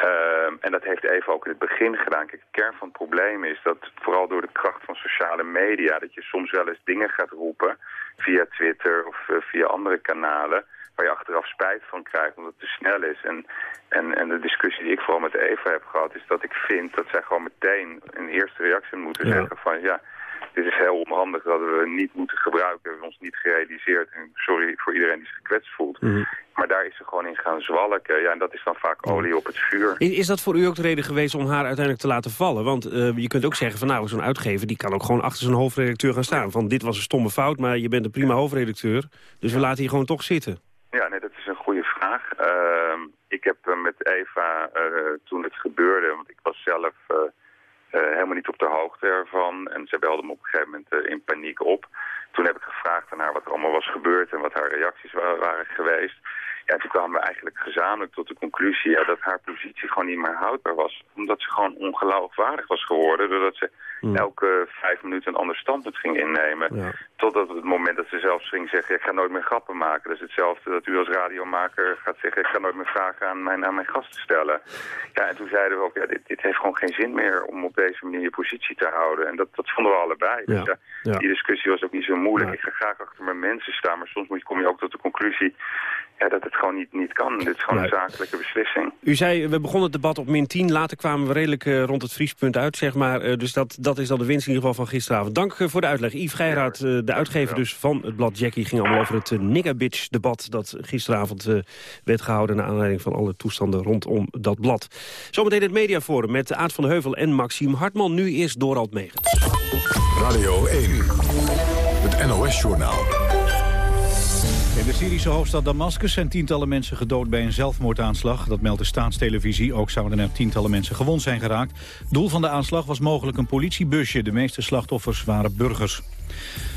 Ehm, en dat heeft even ook in het begin gedaan. Kijk, de kern van het probleem is dat vooral door de kracht van sociale media... dat je soms wel eens dingen gaat roepen via Twitter of eh, via andere kanalen... waar je achteraf spijt van krijgt omdat het te snel is. En, en, en de discussie die ik vooral met Eva heb gehad... is dat ik vind dat zij gewoon meteen een eerste reactie moeten zeggen van... ja dit is heel onhandig dat we niet moeten gebruiken. We hebben ons niet gerealiseerd. En sorry voor iedereen die zich gekwetst voelt. Mhm. Maar daar is ze gewoon in gaan zwalken. Ja, en dat is dan vaak olie op het vuur. Is, dat voor u ook de reden geweest om haar uiteindelijk te laten vallen? Want eh, je kunt ook zeggen van nou, zo'n uitgever die kan ook gewoon achter zijn hoofdredacteur gaan staan. Van dit was een stomme fout, maar je bent een prima hoofdredacteur. Dus we laten hier gewoon toch zitten. Ja, nee, dat is een goede vraag. Ehm, ik heb eh, met Eva, eh, toen het gebeurde, want ik was zelf helemaal niet op de hoogte ervan. En ze belde me op een gegeven moment eh, in paniek op. Toen heb ik gevraagd aan haar wat er allemaal was gebeurd en wat haar reacties wa- waren geweest. Ja, toen kwamen we eigenlijk gezamenlijk tot de conclusie dat haar positie gewoon niet meer houdbaar was. Omdat ze gewoon ongeloofwaardig was geworden. Doordat ze elke vijf minuten een ander standpunt ging innemen. Totdat het moment dat ze zelfs ging zeggen, ik ga nooit meer grappen maken. Dat is hetzelfde dat u als radiomaker gaat zeggen, ik ga nooit meer vragen aan mijn, aan mijn gast te stellen. Ja, en toen zeiden we ook, ja, dit, dit heeft gewoon geen zin meer om op deze manier je positie te houden. En dat, dat vonden we allebei. Dus ja, ja. die discussie was ook niet zo moeilijk. Ik ga graag achter mijn mensen staan, maar soms moet je, kom je ook tot de conclusie ja, dat het gewoon niet, niet kan. Dit is gewoon een zakelijke beslissing. U zei, we begonnen het debat op min 10. Later kwamen we redelijk eh, rond het vriespunt uit, zeg maar. Eh, dus dat, dat is dan de winst in ieder geval van gisteravond. Dank eh, voor de uitleg. Yves Geiraat, eh, de uitgever dus van het blad Jackie... ging allemaal over het uh, Nigga-bitch-debat... dat gisteravond eh, werd gehouden... naar aanleiding van alle toestanden rondom dat blad. Zometeen het mediaforum met Aad van de Heuvel en Maxime Hartman. Nu eerst Dorald Megens. Radio 1, het NOS-journaal. In de Syrische hoofdstad Damascus zijn tientallen mensen gedood bij een zelfmoordaanslag. Dat meldt de staatstelevisie. Ook zouden er tientallen mensen gewond zijn geraakt. Doel van de aanslag was mogelijk een politiebusje. De meeste slachtoffers waren burgers.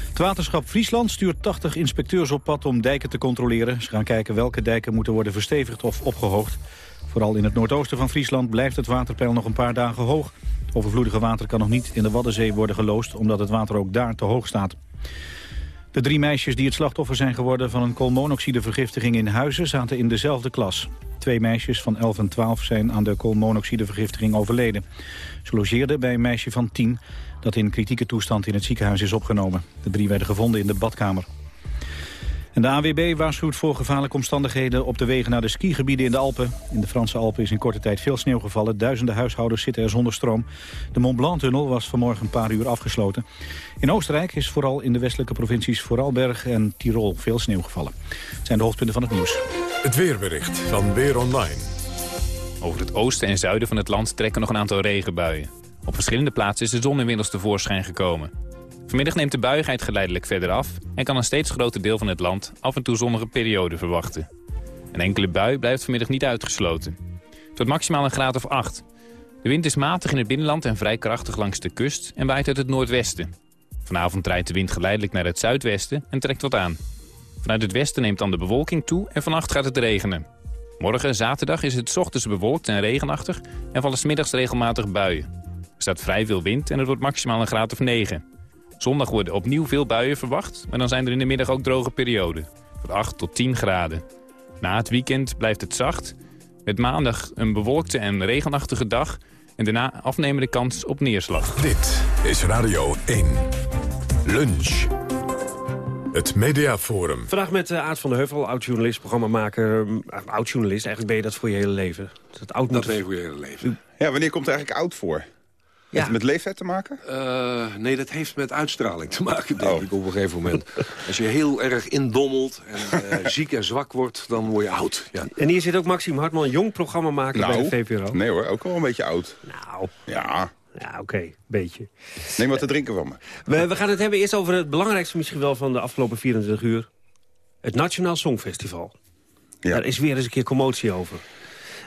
Het waterschap Friesland stuurt 80 inspecteurs op pad om dijken te controleren. Ze gaan kijken welke dijken moeten worden verstevigd of opgehoogd. Vooral in het noordoosten van Friesland blijft het waterpeil nog een paar dagen hoog. Overvloedige water kan nog niet in de Waddenzee worden geloosd... omdat het water ook daar te hoog staat. De drie meisjes die het slachtoffer zijn geworden van een koolmonoxidevergiftiging in Huizen zaten in dezelfde klas. Twee meisjes van 11 en 12 zijn aan de koolmonoxidevergiftiging overleden. Ze logeerden bij een meisje van 10 dat in kritieke toestand in het ziekenhuis is opgenomen. De drie werden gevonden in de badkamer. En de AWB waarschuwt voor gevaarlijke omstandigheden op de wegen naar de skigebieden in de Alpen. In de Franse Alpen is in korte tijd veel sneeuw gevallen. Duizenden huishoudens zitten er zonder stroom. De Mont Blanc-tunnel was vanmorgen een paar uur afgesloten. In Oostenrijk is vooral in de westelijke provincies Vooralberg en Tirol veel sneeuw gevallen. Het zijn de hoofdpunten van het nieuws. Het weerbericht van Weer Online. Over het oosten en zuiden van het land trekken nog een aantal regenbuien. Op verschillende plaatsen is de zon inmiddels tevoorschijn gekomen. Vanmiddag neemt de buigheid geleidelijk verder af... en kan een steeds groter deel van het land af en toe zonnige perioden verwachten. Een enkele bui blijft vanmiddag niet uitgesloten. Tot maximaal een graad of 8. De wind is matig in het binnenland en vrij krachtig langs de kust... en waait uit het noordwesten. Vanavond draait de wind geleidelijk naar het zuidwesten en trekt wat aan. Vanuit het westen neemt dan de bewolking toe en vannacht gaat het regenen. Morgen, zaterdag, is het ochtends bewolkt en regenachtig... en vallen 's middags regelmatig buien. Er staat vrij veel wind en het wordt maximaal een graad of 9. Zondag worden opnieuw veel buien verwacht, maar dan zijn er in de middag ook droge perioden. Van 8 tot 10 graden. Na het weekend blijft het zacht. Met maandag een bewolkte en regenachtige dag... en daarna afnemende kans op neerslag. Dit is Radio 1. Lunch. Het Mediaforum. Vandaag met uh, Aad van de Heuvel, oud-journalist, programmamaker. Uh, oud-journalist, eigenlijk ben je dat voor je hele leven. Dat, oud dat ben je voor je hele leven. Ja, wanneer komt het eigenlijk oud voor? Ja. Heeft het met leeftijd te maken? Uh, nee, dat heeft met uitstraling te maken, denk oh. ik, op een gegeven moment. Als je heel erg indommelt en uh, ziek en zwak wordt, dan word je oud. Ja. En hier zit ook Maxime Hartman, jong programmamaker nou, bij de VPRO. Nee hoor, ook wel een beetje oud. Nou. Ja. Ja, oké, okay, beetje. Neem wat te drinken van me. We, we gaan het hebben eerst over het belangrijkste misschien wel van de afgelopen 24 uur. Het Nationaal Songfestival. Ja. Daar is weer eens een keer commotie over.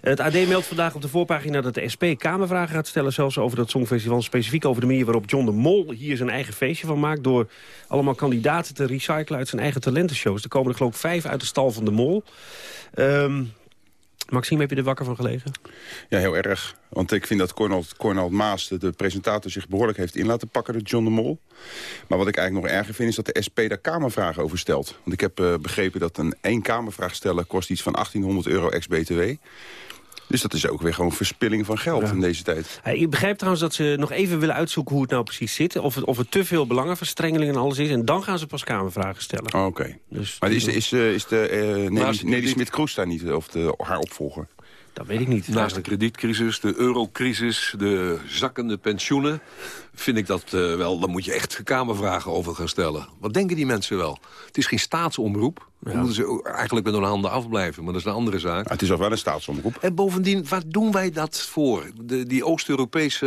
Het AD meldt vandaag op de voorpagina dat de SP Kamervragen gaat stellen... zelfs over dat Songfestival, specifiek over de manier waarop John de Mol... hier zijn eigen feestje van maakt door allemaal kandidaten te recyclen... uit zijn eigen talentenshows. Er komen er geloof ik vijf uit de stal van de Mol. Um, Maxime, heb je er wakker van gelegen? Ja, heel erg. Want ik vind dat Cornald, Maas, de, presentator, zich behoorlijk heeft in laten pakken door John de Mol. Maar wat ik eigenlijk nog erger vind, is dat de SP daar kamervragen over stelt. Want ik heb uh, begrepen dat een één kamervraag stellen kost iets van 1800 euro ex-BTW. Dus dat is ook weer gewoon verspilling van geld in deze tijd. ik begrijp trouwens dat ze nog even willen uitzoeken hoe het nou precies zit. Of het, of het te veel belangenverstrengeling en alles is. En dan gaan ze pas Kamervragen stellen. Oh, Oké. Dus, maar is, de, is, uh, is de uh, Nelly, Nelly Smit-Kroes daar niet, of de, haar opvolger? Dat weet ik niet. Naast de kredietcrisis, de eurocrisis, de zakkende pensioenen... vind ik dat uh, wel, dan moet je echt kamervragen over gaan stellen. Wat denken die mensen wel? Het is geen staatsomroep. Dan moeten ze eigenlijk met hun handen afblijven, maar dat is een andere zaak. het is ook wel een staatsomroep. En bovendien, waar doen wij dat voor? De, die Oost-Europese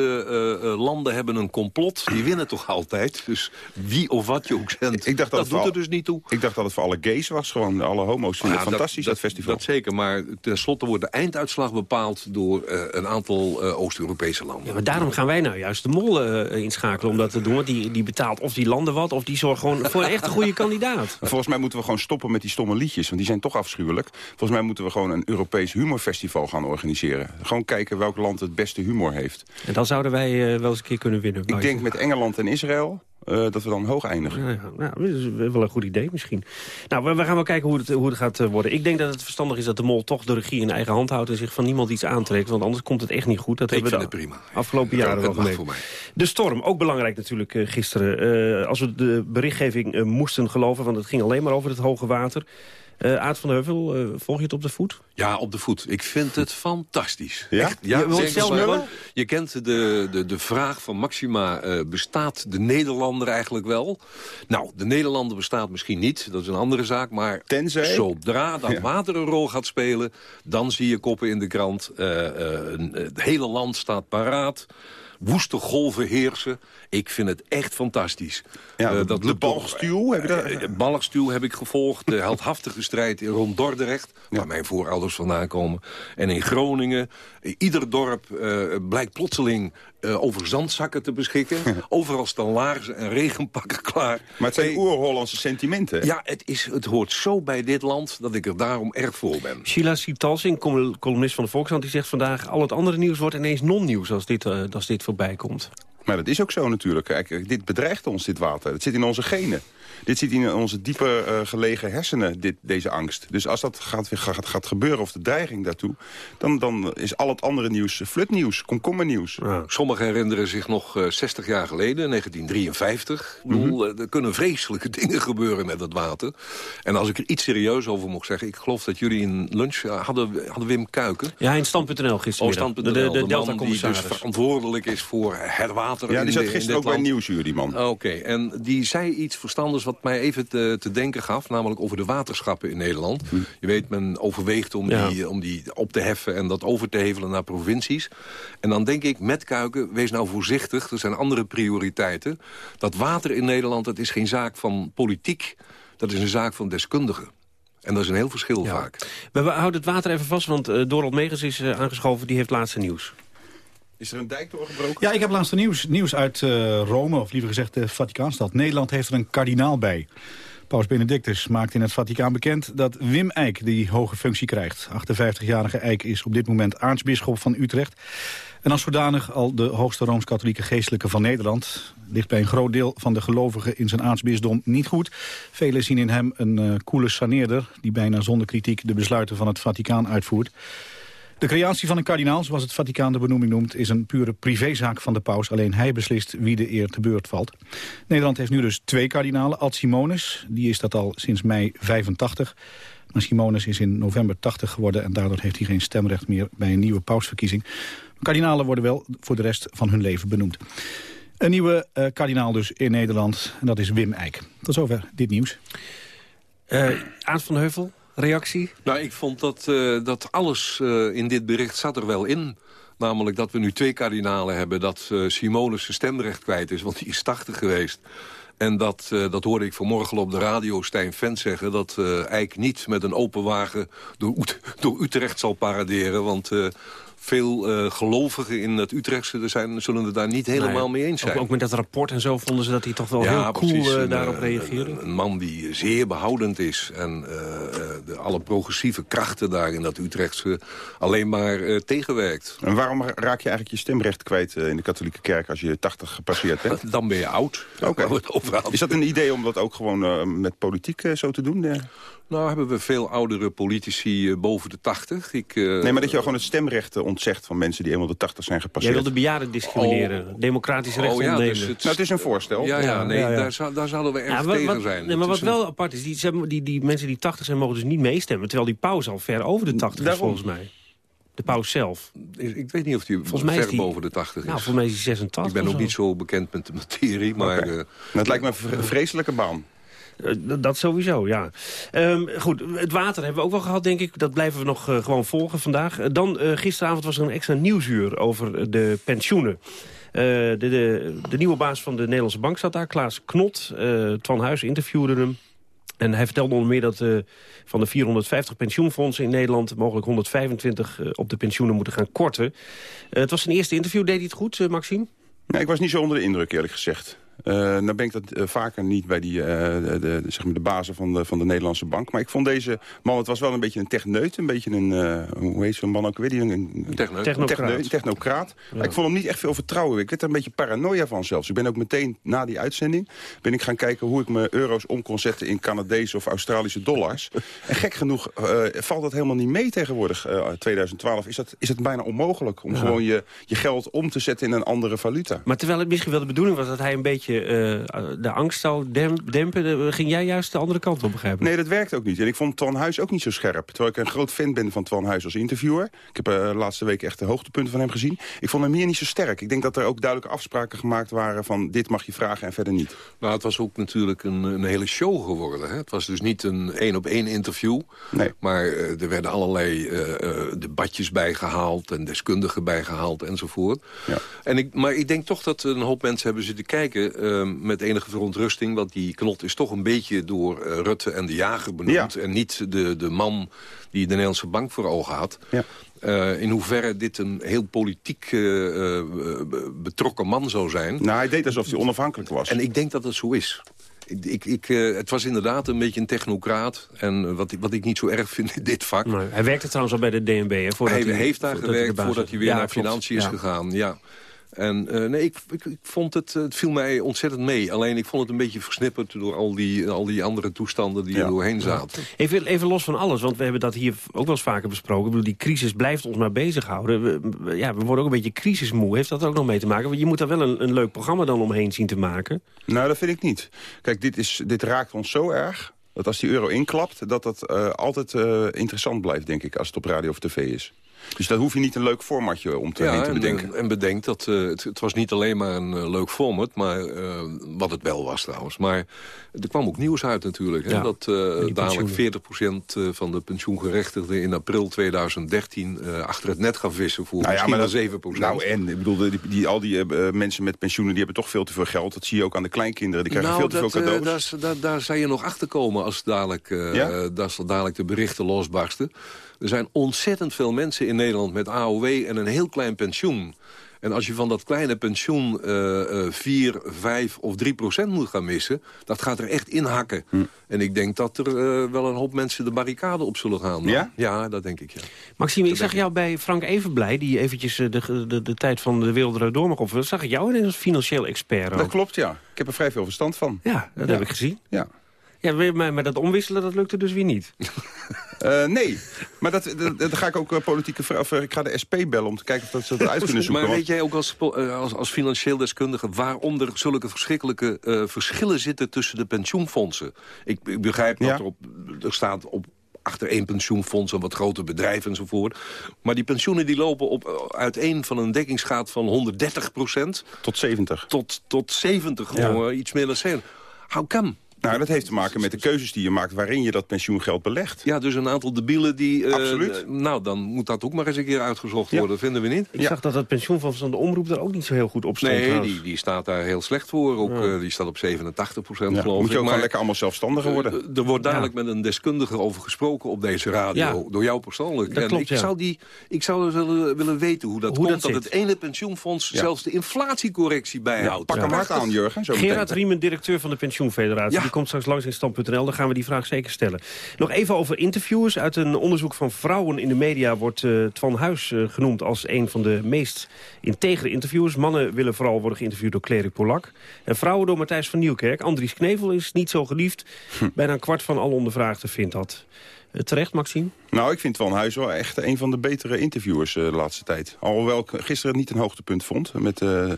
uh, uh, landen hebben een complot. Die winnen toch altijd? Dus wie of wat je ook zendt, ik dacht dat, dat doet er dus niet toe. Ik dacht dat het voor alle gays was, gewoon alle homo's vinden ja, fantastisch, dat, dat, festival. Dat zeker, maar tenslotte wordt de einduitslag bepaald... door uh, een aantal Oost-Europese landen. Ja, maar daarom gaan wij nou juist de mol inschakelen om dat te doen. Want die, die betaalt of die landen wat, of die zorgt gewoon voor een echt goede kandidaat. Volgens mij moeten we gewoon stoppen met die stomme liedjes. Want die zijn toch afschuwelijk. Volgens mij moeten we gewoon een Europees humorfestival gaan organiseren. Gewoon kijken welk land het beste humor heeft. En dan zouden wij uh, wel eens een keer kunnen winnen. Ik denk met Engeland en Israël. Uh, dat we dan hoog eindigen. Ja, ja, dat is wel een goed idee misschien. Nou, we, we gaan wel kijken hoe het, hoe het gaat eh, worden. Ik denk dat het verstandig is dat de mol toch de regie in eigen hand houdt... en zich van niemand iets aantrekt, want anders komt het echt niet goed. Dat ik hebben vind we het prima. afgelopen jaren wel gemerkt. De storm, ook belangrijk natuurlijk uh, gisteren. als we de berichtgeving moesten geloven, want het ging alleen maar over het hoge water... Uh, Aad van de Heuvel, uh, volg je het op de voet? Ja, op de voet. Ik vind het fantastisch. Ja? Echt? ja je, zelf je kent de, de, de vraag van Maxima, uh, bestaat de Nederlander eigenlijk wel? Nou, de Nederlander bestaat misschien niet, dat is een andere zaak. Maar Tenzij... zodra dat ja. water een rol gaat spelen... dan zie je koppen in de krant. het hele land staat paraat woeste golven heersen. Ik vind het echt fantastisch. Ja, uh, dat de balgstuw, heb je dat? Uh, balgstuw heb ik gevolgd. De heldhaftige strijd in rond Dordrecht, ja. waar mijn voorouders vandaan komen. En in Groningen. Ieder dorp uh, blijkt plotseling uh, over zandzakken te beschikken. Overal staan laarzen en regenpakken klaar. Maar het zijn oer-Hollandse sentimenten. Ja, het, is, het hoort zo bij dit land dat ik er daarom erg voor ben. Sheila Sitalsing, columnist van de Volkskrant, die zegt vandaag... al het andere nieuws wordt ineens non-nieuws als dit, uh, als dit voorbij komt. Maar dat is ook zo natuurlijk. Kijk, dit bedreigt ons, dit water. Het zit in onze genen. Dit zit in onze diepe uh, gelegen hersenen, dit, deze angst. Dus als dat gaat, gaat, gaat gebeuren, of de dreiging daartoe... dan, dan is al het andere nieuws flutnieuws, komkommernieuws. Ja. Sommigen herinneren zich nog uh, 60 jaar geleden, 1953. Mm -hmm. bedoel, er kunnen vreselijke dingen gebeuren met het water. En als ik er iets serieus over mocht zeggen... ik geloof dat jullie in lunch hadden, hadden Wim Kuiken. Ja, in Stand.nl gisteren. Oh, Stand.nl. De, de, de, de man die dus verantwoordelijk is voor het water Ja, die zat gisteren ook bij Nieuwsuur, die man. Oké, okay. en die zei iets verstandigs wat mij even te, te, denken gaf. Namelijk over de waterschappen in Nederland. Hm. Je weet, men overweegt om, ja. die, om die op te heffen en dat over te hevelen naar provincies. En dan denk ik, met Kuiken, wees nou voorzichtig. Er zijn andere prioriteiten. Dat water in Nederland, dat is geen zaak van politiek. Dat is een zaak van deskundigen. En dat is een heel verschil ja. vaak. We houden het water even vast, want uh, Dorald Megens is uh, aangeschoven. Die heeft laatste nieuws. Is er een dijk doorgebroken? Ja, ik heb laatste nieuws, nieuws uit uh, Rome, of liever gezegd de Vaticaanstad. Nederland heeft er een kardinaal bij. Paus Benedictus maakt in het Vaticaan bekend dat Wim Eijk die hoge functie krijgt. 58-jarige Eijk is op dit moment aartsbisschop van Utrecht. En als zodanig al de hoogste Rooms-Katholieke geestelijke van Nederland. Ligt bij een groot deel van de gelovigen in zijn aartsbisdom niet goed. Velen zien in hem een uh, koele saneerder... die bijna zonder kritiek de besluiten van het Vaticaan uitvoert. De creatie van een kardinaal, zoals het Vaticaan de benoeming noemt... is een pure privézaak van de paus. Alleen hij beslist wie de eer te beurt valt. Nederland heeft nu dus twee kardinalen. Ad Simonis, die is dat al sinds mei 85. Maar Simonis is in november 80 geworden... en daardoor heeft hij geen stemrecht meer bij een nieuwe pausverkiezing. Kardinalen worden wel voor de rest van hun leven benoemd. Een nieuwe uh, kardinaal dus in Nederland, en dat is Wim Eijk. Tot zover dit nieuws. Uh, van Heuvel, reactie? Nou, ik vond dat, uh, dat alles uh, in dit bericht zat er wel in. Namelijk dat we nu twee kardinalen hebben. Dat uh, Simonis zijn stemrecht kwijt is, want die is 80 geweest. En dat, dat hoorde ik vanmorgen op de radio Stijn Vent zeggen... dat uh, Eik niet met een open wagen door, door Utrecht zal paraderen. Want veel uh, gelovigen in het Utrechtse er zijn, zullen het daar niet helemaal nee, mee eens zijn. Ook, ook, met dat rapport en zo vonden ze dat hij toch wel ja, heel cool precies, uh, daarop een, reageerde? Een, een, man die zeer behoudend is en uh, de, alle progressieve krachten daar in dat Utrechtse alleen maar tegenwerkt. En waarom raak je eigenlijk je stemrecht kwijt in de katholieke kerk als je 80 gepasseerd bent? Dan ben je oud. Okay. Is dat een idee om dat ook gewoon met politiek zo te doen? Nou hebben we veel oudere politici boven de 80. Ik, nee, maar dat je gewoon het stemrecht ontzegt van mensen die eenmaal de 80 zijn gepasseerd. Jij wil de bejaarden discrimineren, oh. democratische rechten oh, ja, ontnemen. Dus het, nou, het is een voorstel. Ja, ja, nee, ja, ja. Daar, zou, daar zouden we erg wat, tegen zijn. Nee, maar wat wel apart is, die, die, die mensen die 80 zijn mogen dus niet meestemmen... terwijl die paus al ver over de 80 Daarom. is volgens mij. De paus zelf. Ik weet niet of die volgens mij ver die, boven de 80 is. Nou, volgens mij is hij 86 Ik ben ook zo. niet zo bekend met de materie, maar... Okay. Uh, het lijkt me een vreselijke baan. Uh, dat sowieso, ja. Um, goed, het water hebben we ook wel gehad, denk ik. Dat blijven we nog uh, gewoon volgen vandaag. Uh, dan gisteravond was er een extra nieuwsuur over de pensioenen. De, de, nieuwe baas van de Nederlandse Bank zat daar, Klaas Knot. Twan Huis interviewde hem. En hij vertelde onder meer dat van de 450 pensioenfondsen in Nederland... mogelijk 125 uh, op de pensioenen moeten gaan korten. Het was zijn eerste interview. Deed hij het goed, Maxime? Nee, ik was niet zo onder de indruk, eerlijk gezegd. Uh, nou ben ik dat uh, vaker niet bij die, uh, de, de, zeg maar de bazen van de, van de Nederlandse bank. Maar ik vond deze man, het was wel een beetje een techneut. Een beetje een, hoe heet zo'n man ook weer? Een, een techneut. Technocraat. Techneut, technocraat. Ja. Ik vond hem niet echt veel vertrouwen. Ik werd er een beetje paranoia van zelfs. Ik ben ook meteen na die uitzending ben ik gaan kijken hoe ik mijn euro's om kon zetten in Canadese of Australische dollars. en gek genoeg valt dat helemaal niet mee tegenwoordig. 2012 is, dat, is het bijna onmogelijk om ja. gewoon je, je geld om te zetten in een andere valuta. Maar terwijl het misschien wel de bedoeling was dat hij een beetje uh, de angst zou dempen... ging jij juist de andere kant op, begrijpen? Nee, dat werkt ook niet. En ik vond Twan Huis ook niet zo scherp. Terwijl ik een groot fan ben van Twan Huis als interviewer. Ik heb uh, de laatste week echt de hoogtepunten van hem gezien. Ik vond hem hier niet zo sterk. Ik denk dat er ook duidelijke afspraken gemaakt waren van... dit mag je vragen en verder niet. Nou, het was ook natuurlijk een, een hele show geworden. Hè? Het was dus niet een één-op-één interview. Nee. Maar uh, er werden allerlei debatjes bijgehaald... en deskundigen bijgehaald enzovoort. Ja. En ik, maar ik denk toch dat een hoop mensen hebben zitten kijken... Uh, met enige verontrusting, want die knot is toch een beetje door uh, Rutte en de jager benoemd... Ja. en niet de, de man die de Nederlandse bank voor ogen had. Ja. Uh, in hoeverre dit een heel politiek uh, betrokken man zou zijn. Nou, hij deed alsof hij onafhankelijk was. En ik denk dat het zo is. Ik, ik, uh, het was inderdaad een beetje een technocraat. En wat, wat ik niet zo erg vind in dit vak... Nee, hij werkte trouwens al bij de DNB. Hè, hij, hij heeft daar voordat gewerkt voordat hij weer ja, naar klopt. financiën is ja. gegaan. Ja. En uh, nee, ik, ik, ik, vond het, het viel mij ontzettend mee. Alleen ik vond het een beetje versnipperd door al die, al die andere toestanden die Ja. er doorheen zaten. Even, even los van alles, want we hebben dat hier ook wel eens vaker besproken. Ik bedoel, die crisis blijft ons maar bezighouden. We, ja, we worden ook een beetje crisismoe. Heeft dat ook nog mee te maken? Want je moet daar wel een, een leuk programma dan omheen zien te maken. Nou, dat vind ik niet. Kijk, dit, is, dit raakt ons zo erg... dat als die euro inklapt, dat dat eh, altijd eh, interessant blijft, denk ik... als het op radio of tv is. Dus daar hoef je niet een leuk formatje om te, heen te en, bedenken. en bedenk dat uh, het, het was niet alleen maar een uh, leuk format, maar uh, wat het wel was trouwens. Maar er kwam ook nieuws uit natuurlijk. Hè, Ja, dat dadelijk 40% van de pensioengerechtigden in april 2013 achter het net gaan vissen voor Nou ja, misschien maar wel 7%. Nou en, ik bedoel, die, die, al die uh, mensen met pensioenen... die hebben toch veel te veel geld. Dat zie je ook aan de kleinkinderen. Die krijgen nou, veel te dat, veel cadeaus. daar, daar, daar zou je nog achter komen als dadelijk, uh, Ja? als dadelijk de berichten losbarsten. Er zijn ontzettend veel mensen in Nederland met AOW en een heel klein pensioen. En als je van dat kleine pensioen uh, uh, 4, 5 of 3 procent moet gaan missen... dat gaat er echt inhakken. Hm. En ik denk dat er uh, wel een hoop mensen de barricade op zullen gaan. Ja? Ja, dat denk ik, ja. Maxime, ik zag jou bij Frank Evenblij... die eventjes eh, de, de, de tijd van de wereld eruit door mag opvullen. Zag ik jou ineens als financieel expert ook. Dat klopt, ja. Ik heb er vrij veel verstand van. Ja, dat Ja. heb ik gezien. Ja. Ja, weer- maar, maar dat omwisselen, dat lukte dus weer niet. Uh, nee, maar dat, dat, dat ga ik ook uh, politieke of, uh, Ik ga de SP bellen om te kijken of dat ze dat uit kunnen zoeken. Maar weet jij ook als, eh, als, als financieel deskundige... waarom er zulke verschrikkelijke eh, verschillen zitten tussen de pensioenfondsen? Ik, ik begrijp dat Ja. er, op, er staat op achter één pensioenfonds een wat groter bedrijf enzovoort. Maar die pensioenen die lopen op, eh, uiteen van een dekkingsgraad van 130% Tot 70. tot, tot 70, Ja. gewoon eh, iets meer dan 70. How come? Nou, dat heeft te maken met de keuzes die je maakt... waarin je dat pensioengeld belegt. Ja, dus een aantal debielen die... eh, Absoluut. nou, dan moet dat ook maar eens een keer uitgezocht worden, vinden we niet? Ik zag dat het pensioenfonds van de omroep daar ook niet zo heel goed op stond. Nee, trouwens. die, die staat daar heel slecht voor. Ook, eh, die staat op 87 procent, Ja, geloof moet je ik. ook wel lekker allemaal zelfstandiger worden. eh, er wordt dadelijk met een deskundige over gesproken op deze radio. Ja. Door jou persoonlijk. Dat en klopt, ik, ja. zou die, ik zou willen, willen weten hoe dat Hoe komt. dat het ene pensioenfonds Ja. zelfs de inflatiecorrectie bijhoudt. pak hem hard aan, Jurgen. Zo Gerard. Riemen, directeur van de Pensioenfederatie. Die komt straks langs in stand.nl. Dan gaan we die vraag zeker stellen. Nog even over interviewers. Uit een onderzoek van vrouwen in de media wordt eh Twan Huis eh, genoemd als een van de meest integere interviewers. Mannen willen vooral worden geïnterviewd door Clary Polak. En vrouwen door Matthijs van Nieuwkerk. Andries Knevel is niet zo geliefd. Hm. Bijna een kwart van alle ondervraagden vindt dat. Eh, terecht, Maxime? Nou, ik vind Van Huis wel echt een van de betere interviewers de laatste tijd. Alhoewel ik gisteren het niet een hoogtepunt vond met eh,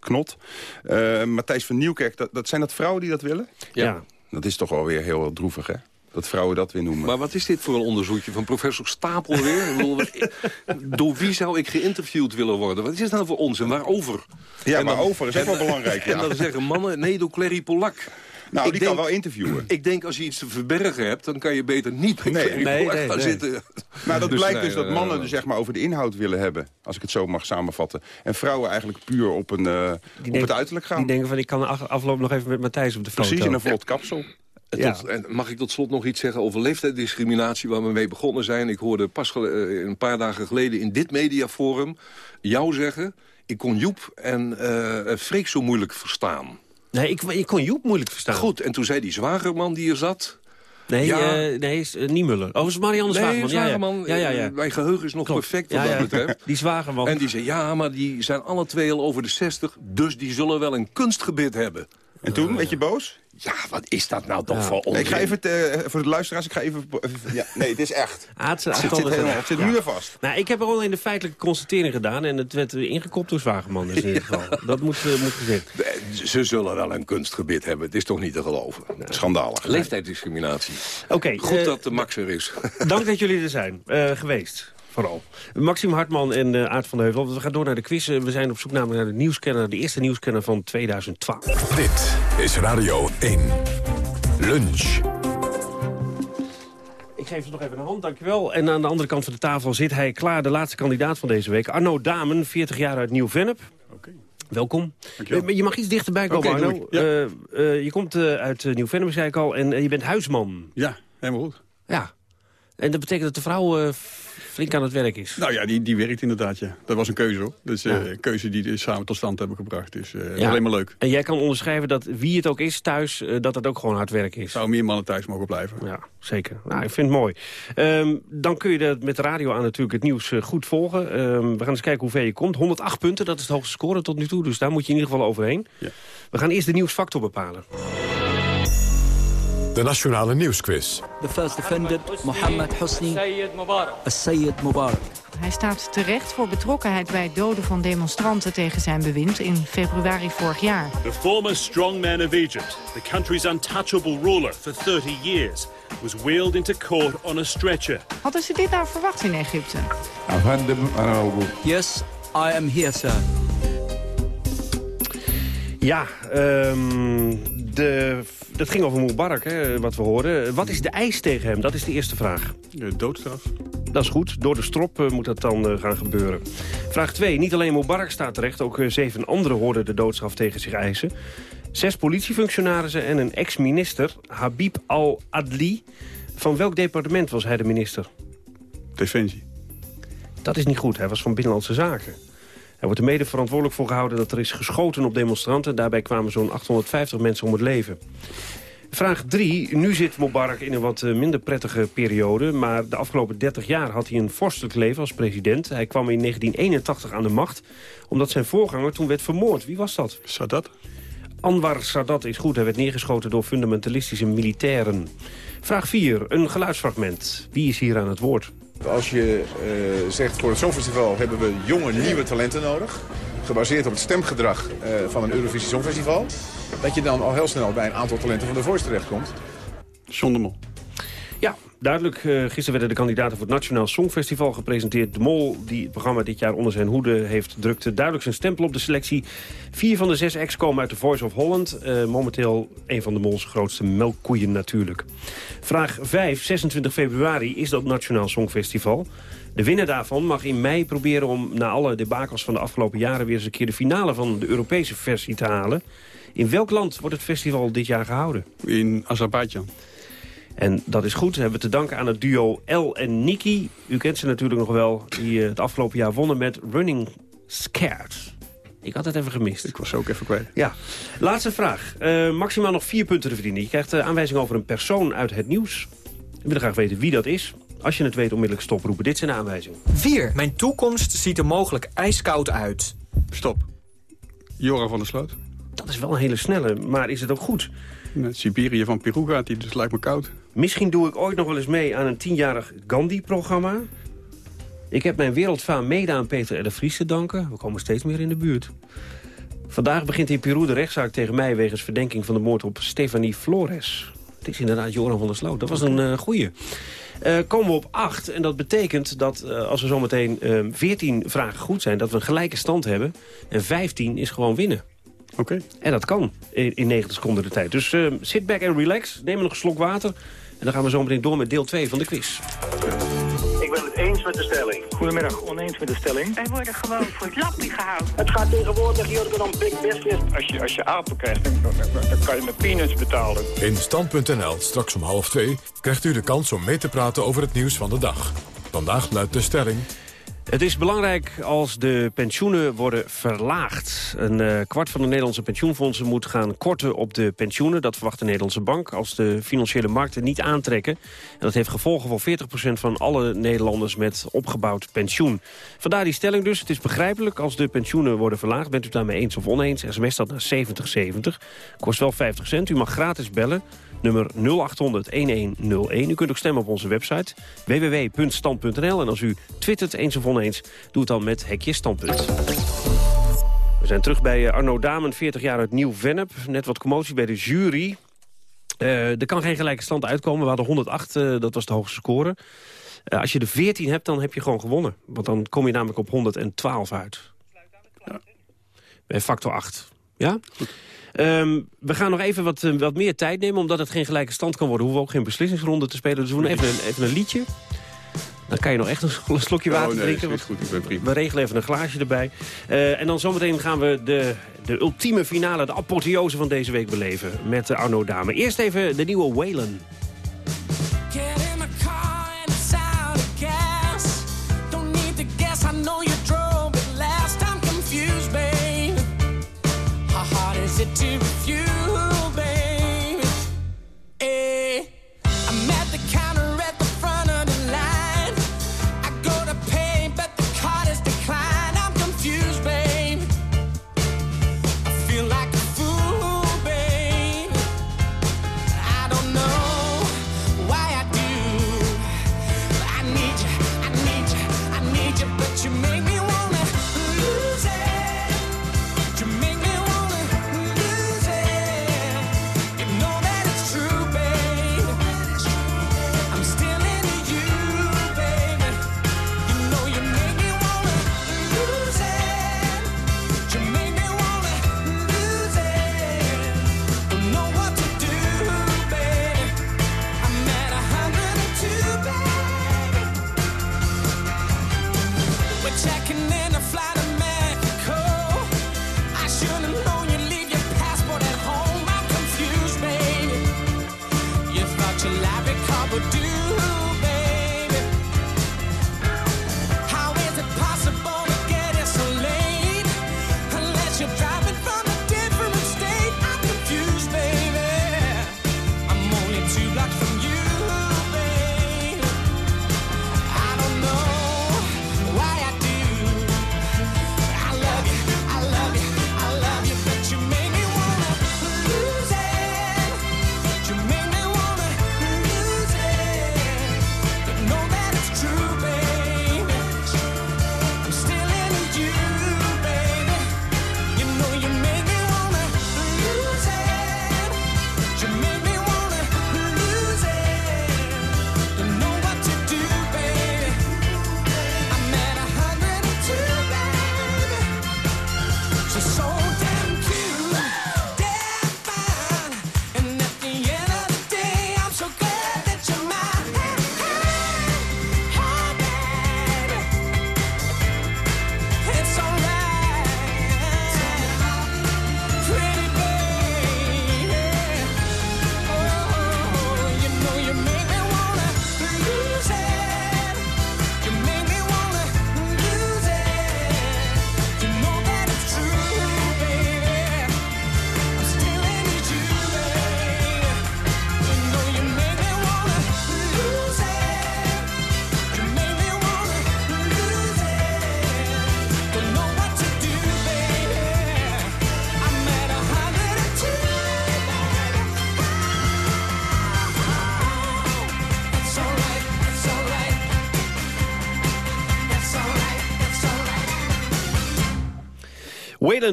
Knot. Eh, Matthijs van Nieuwkerk, dat, dat, zijn dat vrouwen die dat willen? Ja. Dat is toch wel weer heel droevig, hè? Dat vrouwen dat weer noemen. Maar wat is dit voor een onderzoekje van professor Stapel weer? Bedoel, door wie zou ik geïnterviewd willen worden? Wat is dit nou voor ons en waarover? Ja, En dan- waarover is ook wel belangrijk, ja. En dan zeggen mannen, nee, door Clary Polak. Nou, Ik die denk- kan wel interviewen. Ik denk, als je iets te verbergen hebt, dan kan je beter niet bij Nee, nee, nee, gaan nee. zitten. Maar dat Dus blijkt nee, dus dat eh, mannen dus zeg maar over de inhoud willen hebben. Als ik het zo mag samenvatten. En vrouwen eigenlijk puur op, een, eh, op het uiterlijk gaan. Die denken van, ik kan af- afloop nog even met Matthijs op de foto. Precies, in een vlot kapsel. En Ja. tot- en mag ik tot slot nog iets zeggen over leeftijdsdiscriminatie... waar we mee begonnen zijn? Ik hoorde pas eh, een paar dagen geleden in dit mediaforum jou zeggen... ik kon Joep en eh Freek zo moeilijk verstaan. Nee, ik, ik kon Joep moeilijk verstaan. Goed, en toen zei die zwagerman die er zat... Nee, Ja. eh, nee is, eh, niet Muller. Oh, is Marianne Nee, Zwageman. Ja, ja. Ja, ja, ja. eh, Mijn geheugen is nog Klopt. perfect wat dat ja. betreft. Die Zwageman. En die zei, ja, maar die zijn alle twee al over de 60... dus die zullen wel een kunstgebit hebben. En toen, werd je boos? Ja, wat is dat nou toch Ja. voor onzin? Ik ga even, te- voor de luisteraars, ik ga even... ja, nee, het is echt. Ah, het, Het zit, helemaal, het zit nu weer vast. Nou, ik heb er alleen de feitelijke constatering gedaan... en het werd eh, ingekopt door Zwageman dus in ieder geval. Dat moet, eh, moet gezegd. Eh, Ze zullen wel een kunstgebit hebben. Het is toch niet te geloven. Schandalig. Leeftijdsdiscriminatie. Oké, Goed eh, dat de Max er is. dank dat jullie er zijn eh, geweest. Vooral. Maxime Hartman en eh Aart van de Heuvel. We gaan door naar de quiz. Eh, We zijn op zoek namelijk naar de nieuwscanner. De eerste nieuwscanner van 2012. Dit is Radio 1. Lunch. Ik geef het nog even een hand, dankjewel. En aan de andere kant van de tafel zit hij klaar. De laatste kandidaat van deze week. Arno Damen, 40 jaar uit Nieuw-Vennep. Welkom. Dankjewel. Eh, Je mag iets dichterbij komen, Arno. Ja. Eh, eh, je komt eh, uit uh, Nieuw-Vennep, zei ik al. En je bent huisman. Ja, helemaal goed. Ja. En dat betekent dat de vrouw eh, flink aan het werk is. Nou ja, die, die werkt inderdaad, ja. Dat was een keuze, hoor. Dus eh, Ja. een keuze die we samen tot stand hebben gebracht. Dus eh Ja. alleen maar leuk. En jij kan onderschrijven dat wie het ook is thuis, eh, dat het ook gewoon hard werk is. Zou meer mannen thuis mogen blijven. Ja, zeker. Nou, ik vind het mooi. Ehm, dan kun je dat met de radio aan natuurlijk het nieuws eh, goed volgen. Ehm, we gaan eens kijken hoe ver je komt. 108 punten, dat is het hoogste score tot nu toe. Dus daar moet je in ieder geval overheen. We gaan eerst de nieuwsfactor bepalen. De Nationale Nieuwsquiz. The first defendant, Mohammed Hosni Al-Sayyid Mubarak. Hij staat terecht voor betrokkenheid bij het doden van demonstranten tegen zijn bewind in februari vorig jaar. The former strongman of Egypt, the country's untouchable ruler for 30 years, was wheeled into court on a stretcher. Hadden ze dit nou verwacht in Egypte? Yes, I am here, sir. Ja, ehm, de, dat ging over Mubarak, hè, wat we hoorden. Wat is de eis tegen hem? Dat is de eerste vraag. De doodstraf. Dat is goed. Door de strop eh, moet dat dan eh, gaan gebeuren. Vraag 2. Niet alleen Mubarak staat terecht. Ook eh, zeven anderen hoorden de doodstraf tegen zich eisen. Zes politiefunctionarissen en een ex-minister, Habib al-Adli. Van welk departement was hij de minister? Defensie. Dat is niet goed. Hij was van Binnenlandse Zaken. Hij wordt er mede verantwoordelijk voor gehouden dat er is geschoten op demonstranten. Daarbij kwamen zo'n 850 mensen om het leven. Vraag 3. Nu zit Mubarak in een wat eh, minder prettige periode... maar de afgelopen 30 jaar had hij een vorstelijk leven als president. Hij kwam in 1981 aan de macht... omdat zijn voorganger toen werd vermoord. Wie was dat? Sadat. Anwar Sadat is goed. Hij werd neergeschoten door fundamentalistische militairen. Vraag 4. Een geluidsfragment. Wie is hier aan het woord? Als je eh, zegt voor het Songfestival hebben we jonge, nieuwe talenten nodig... gebaseerd op het stemgedrag eh, van een Eurovisie Songfestival... dat je dan al heel snel bij een aantal talenten van de Voice terechtkomt. John de. Duidelijk, uh, gisteren werden de kandidaten voor het Nationaal Songfestival gepresenteerd. De Mol, die het programma dit jaar onder zijn hoede heeft, drukte duidelijk zijn stempel op de selectie. Vier van de zes acts komen uit The Voice of Holland. Uh, momenteel een van de Mols grootste melkkoeien natuurlijk. Vraag 5, 26 februari is dat Nationaal Songfestival. De winnaar daarvan mag in mei proberen om na alle debakels van de afgelopen jaren... weer eens een keer de finale van de Europese versie te halen. In welk land wordt het festival dit jaar gehouden? In Azerbeidzjan. En dat is goed. We hebben te danken aan het duo El en Nikki. U kent ze natuurlijk nog wel. Die uh, het afgelopen jaar wonnen met Running Scared. Ik had het even gemist. Ik was ook even kwijt. Ja. Laatste vraag. Uh, maximaal nog vier punten te verdienen. Je krijgt uh, aanwijzing over een persoon uit het nieuws. We willen graag weten wie dat is. Als je het weet, onmiddellijk stoproepen. Dit zijn de aanwijzingen. 4. Mijn toekomst ziet er mogelijk ijskoud uit. Stop. Jora van der Sloot. Dat is wel een hele snelle, maar is het ook goed? Net Siberië van Peru gaat hij, dus lijkt me koud. Misschien doe ik ooit nog wel eens mee aan een tienjarig Gandhi-programma. Ik heb mijn wereldfaam mede aan Peter R. de Vries te danken. We komen steeds meer in de buurt. Vandaag begint in Peru de rechtszaak tegen mij... wegens verdenking van de moord op Stefanie Flores. Het is inderdaad Joran van der Sloot. Dat was een uh, goeie. Uh, komen we op 8. En dat betekent dat uh, als er zometeen uh, 14 vragen goed zijn... dat we een gelijke stand hebben. En 15 is gewoon winnen. Oké. Okay. En dat kan in, in 90 seconden de tijd. Dus sit back en relax. Neem nog een slok water. En dan gaan we zo meteen door met deel 2 van de quiz. Ik ben het eens met de stelling. Goedemiddag, oneens met de stelling. Wij worden gewoon voor het lappie gehouden. Het gaat tegenwoordig hier om big business. Als je, als je apen krijgt, dan, dan, dan kan je met peanuts betalen. In Stand.nl, straks om half twee, krijgt u de kans om mee te praten over het nieuws van de dag. Vandaag luidt de stelling... Het is belangrijk als de pensioenen worden verlaagd. Een uh, kwart van de Nederlandse pensioenfondsen moet gaan korten op de pensioenen. Dat verwacht de Nederlandse bank als de financiële markten niet aantrekken. En dat heeft gevolgen voor 40% van alle Nederlanders met opgebouwd pensioen. Vandaar die stelling dus. Het is begrijpelijk als de pensioenen worden verlaagd. Bent u daarmee eens of oneens? SMS dat naar 7070. Kost wel 50 cent. U mag gratis bellen nummer 0800-1101. U kunt ook stemmen op onze website www.stand.nl. En als u twittert eens of oneens, doe het dan met Hekje Standpunt. We zijn terug bij eh, Arno Damen, 40 jaar uit Nieuw-Vennep. Net wat commotie bij de jury. Uh, er kan geen gelijke stand uitkomen. We hadden 108, uh, dat was de hoogste score. Als je de 14 hebt, dan heb je gewoon gewonnen. Want dan kom je namelijk op 112 uit. Bij factor 8. Ja? Um, we gaan nog even wat, wat meer tijd nemen, omdat het geen gelijke stand kan worden. Hoeven we ook geen beslissingsronde te spelen. Dus we doen even even een liedje. Dan kan je nog echt een slokje water oh, nee, drinken. Is goed, ik ben prima. We regelen even een glaasje erbij. Uh, en dan zometeen gaan we de, de ultieme finale, de apotheose van deze week beleven. Met Arno Dame. Eerst even de nieuwe Waylon.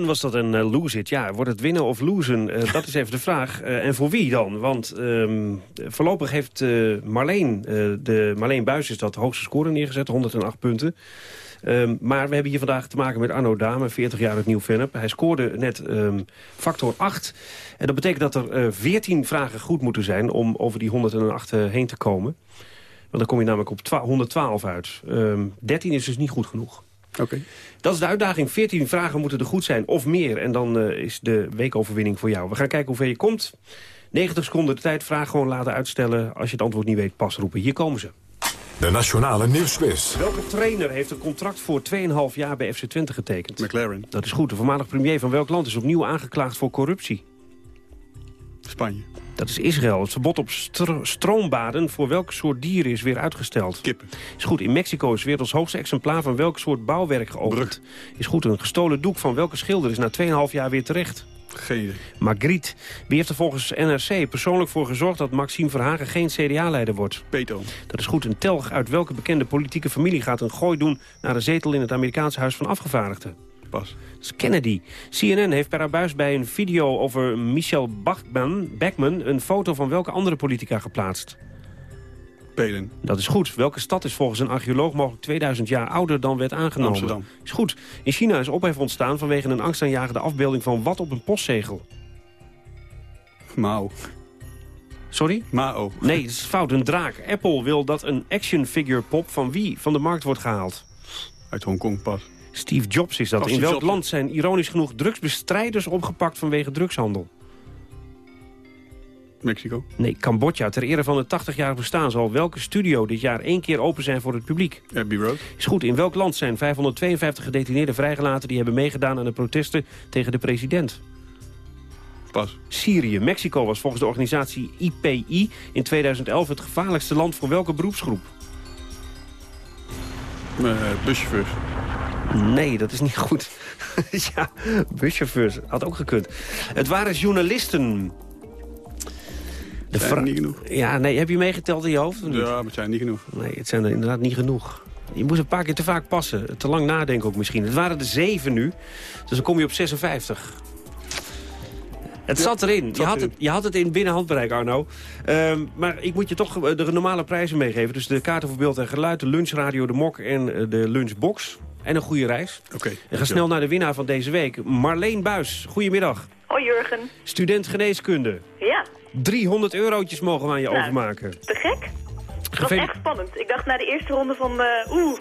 Was dat een uh, lose it. Ja, wordt het winnen of losen? Uh, dat is even de vraag. Uh, en voor wie dan? Want um, voorlopig heeft Marleen, de Marleen Buis is dat hoogste score neergezet, 108 punten. Um, maar we hebben hier vandaag te maken met Arno Dame, 40 jaar uit Nieuw-Vennep. Hij scoorde net um, factor 8. En dat betekent dat er 14 vragen goed moeten zijn om over die 108 heen te komen. Want dan kom je namelijk op 112 uit. Um, 13 is dus niet goed genoeg. Oké. Dat is de uitdaging. 14 vragen moeten er goed zijn of meer. En dan uh, is de weekoverwinning voor jou. We gaan kijken hoe ver je komt. 90 seconden de tijd. Vraag gewoon laten uitstellen. Als je het antwoord niet weet, pas roepen. Hier komen ze. De Nationale Nieuwsquiz. Welke trainer heeft een contract voor 2,5 jaar bij FC Twente getekend? McLaren. Dat is goed. De voormalig premier van welk land is opnieuw aangeklaagd voor corruptie? Spanje. Dat is Israël. Het verbod op stroombaden voor welke soort dieren is weer uitgesteld? Kippen. Is goed. In Mexico is werelds hoogste exemplaar van welk soort bouwwerk geopend? Is goed. Een gestolen doek van welke schilder is na 2,5 jaar weer terecht? Geen. Magritte. Wie heeft er volgens NRC persoonlijk voor gezorgd dat Maxime Verhagen geen CDA-leider wordt? Peto. Dat is goed. Een telg uit welke bekende politieke familie gaat een gooi doen naar een zetel in het Amerikaanse Huis van Afgevaardigden? Pas. Dat is Kennedy. CNN heeft per abuis bij een video over Michel Bachman, Beckman... een foto van welke andere politica geplaatst? Pelen. Dat is goed. Welke stad is volgens een archeoloog mogelijk 2000 jaar ouder dan werd aangenomen? Amsterdam. Is goed. In China is ophef ontstaan vanwege een angstaanjagende afbeelding van wat op een postzegel? Mao. Sorry? Mao. Nee, dat is fout. Een draak. Apple wil dat een action figure pop van wie van de markt wordt gehaald? Uit Hongkong pas. Steve Jobs is dat. Oh, In welk Jobs. land zijn ironisch genoeg drugsbestrijders opgepakt vanwege drugshandel? Mexico. Nee, Cambodja. Ter ere van het 80-jarig bestaan zal welke studio dit jaar één keer open zijn voor het publiek? Abbey Road. Is goed. In welk land zijn 552 gedetineerden vrijgelaten... die hebben meegedaan aan de protesten tegen de president? Pas. Syrië. Mexico was volgens de organisatie IPI in 2011 het gevaarlijkste land voor welke beroepsgroep? Uh, buschauffeurs. Nee, dat is niet goed. ja, buschauffeurs. Had ook gekund. Het waren journalisten. De Zijn er niet genoeg? Ja, nee, heb je meegeteld in je hoofd? Ja, maar het zijn niet genoeg. Nee, het zijn er inderdaad niet genoeg. Je moest een paar keer te vaak passen. Te lang nadenken ook misschien. Het waren er zeven nu. Dus dan kom je op 56. Het Ja, zat erin. het Je zat had, erin. het, je had het in binnenhandbereik, Arno. Ehm, maar ik moet je toch eh, de normale prijzen meegeven. Dus de kaarten voor beeld en geluid, de lunchradio, de mok en eh, de lunchbox. En een goede reis. Oké. En ga snel naar de winnaar van deze week. Marleen Buis, goedemiddag. Hoi Jurgen. Student geneeskunde. Ja, 300 eurotjes mogen we aan je Nou, overmaken. te gek. Het was echt spannend. Ik dacht na de eerste ronde van, eh, oeh,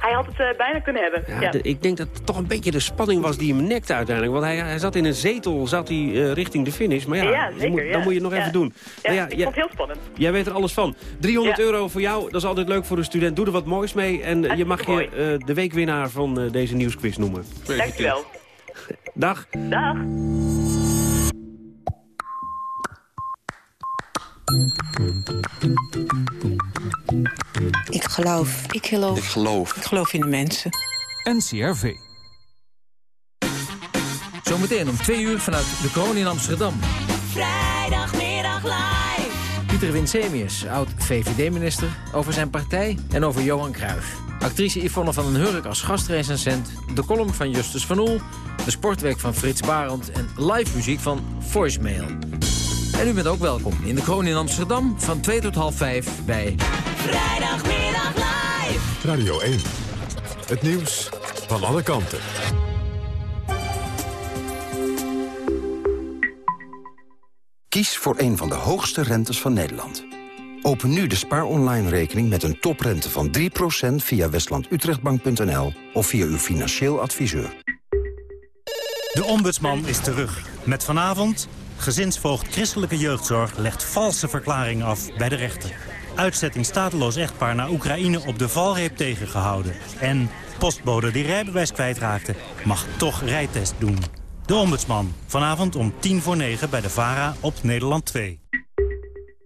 hij had het eh, bijna kunnen hebben. Ja, Ja, de- ik denk dat het toch een beetje de spanning was die hem nekte uiteindelijk. Want hij, hij zat in een zetel zat hij, eh, richting de finish. Maar ja, zeker, moet, dan moet je het nog even doen. Ja, ik vond het heel spannend. Jij weet er alles van. 300 Ja. euro voor jou, dat is altijd leuk voor een student. Doe er wat moois mee. En eh, je mag je de weekwinnaar van deze nieuwsquiz noemen. Dankjewel. Dag. Dag. Ik geloof. Ik geloof. Ik geloof. Ik geloof in de mensen. NCRV. Zometeen om twee uur vanuit de kroon in Amsterdam. Vrijdagmiddag live. Pieter Winsemius, oud-VVD-minister, over zijn partij en over Johan Cruijff. Actrice Yvonne van den Hurk als gastrecensent, de column van Justus van Oel... de sportweek van Frits Barend en live muziek van Voicemail. En u bent ook welkom in de kroon in Amsterdam van 2 tot half 5 bij... Vrijdagmiddag live. Radio 1. Het nieuws van alle kanten. Kies voor een van de hoogste rentes van Nederland. Open nu de Spaar Online rekening met een toprente van 3% via westlandutrechtbank.nl of via uw financieel adviseur. De ombudsman is terug. Met vanavond... gezinsvoogd christelijke jeugdzorg legt valse verklaring af bij de rechter. Uitzetting stateloos echtpaar naar Oekraïne op de valreep tegengehouden. En postbode die rijbewijs kwijtraakte mag toch rijtest doen. De ombudsman. Vanavond om tien voor negen bij de VARA op Nederland 2.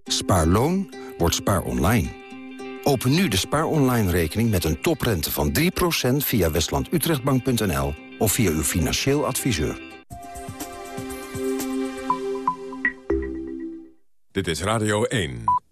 Spaarloon wordt Spaar Online. Open nu de Spaar Online rekening met een toprente van 3% via westlandutrechtbank.nl of via uw financieel adviseur. Dit is Radio 1.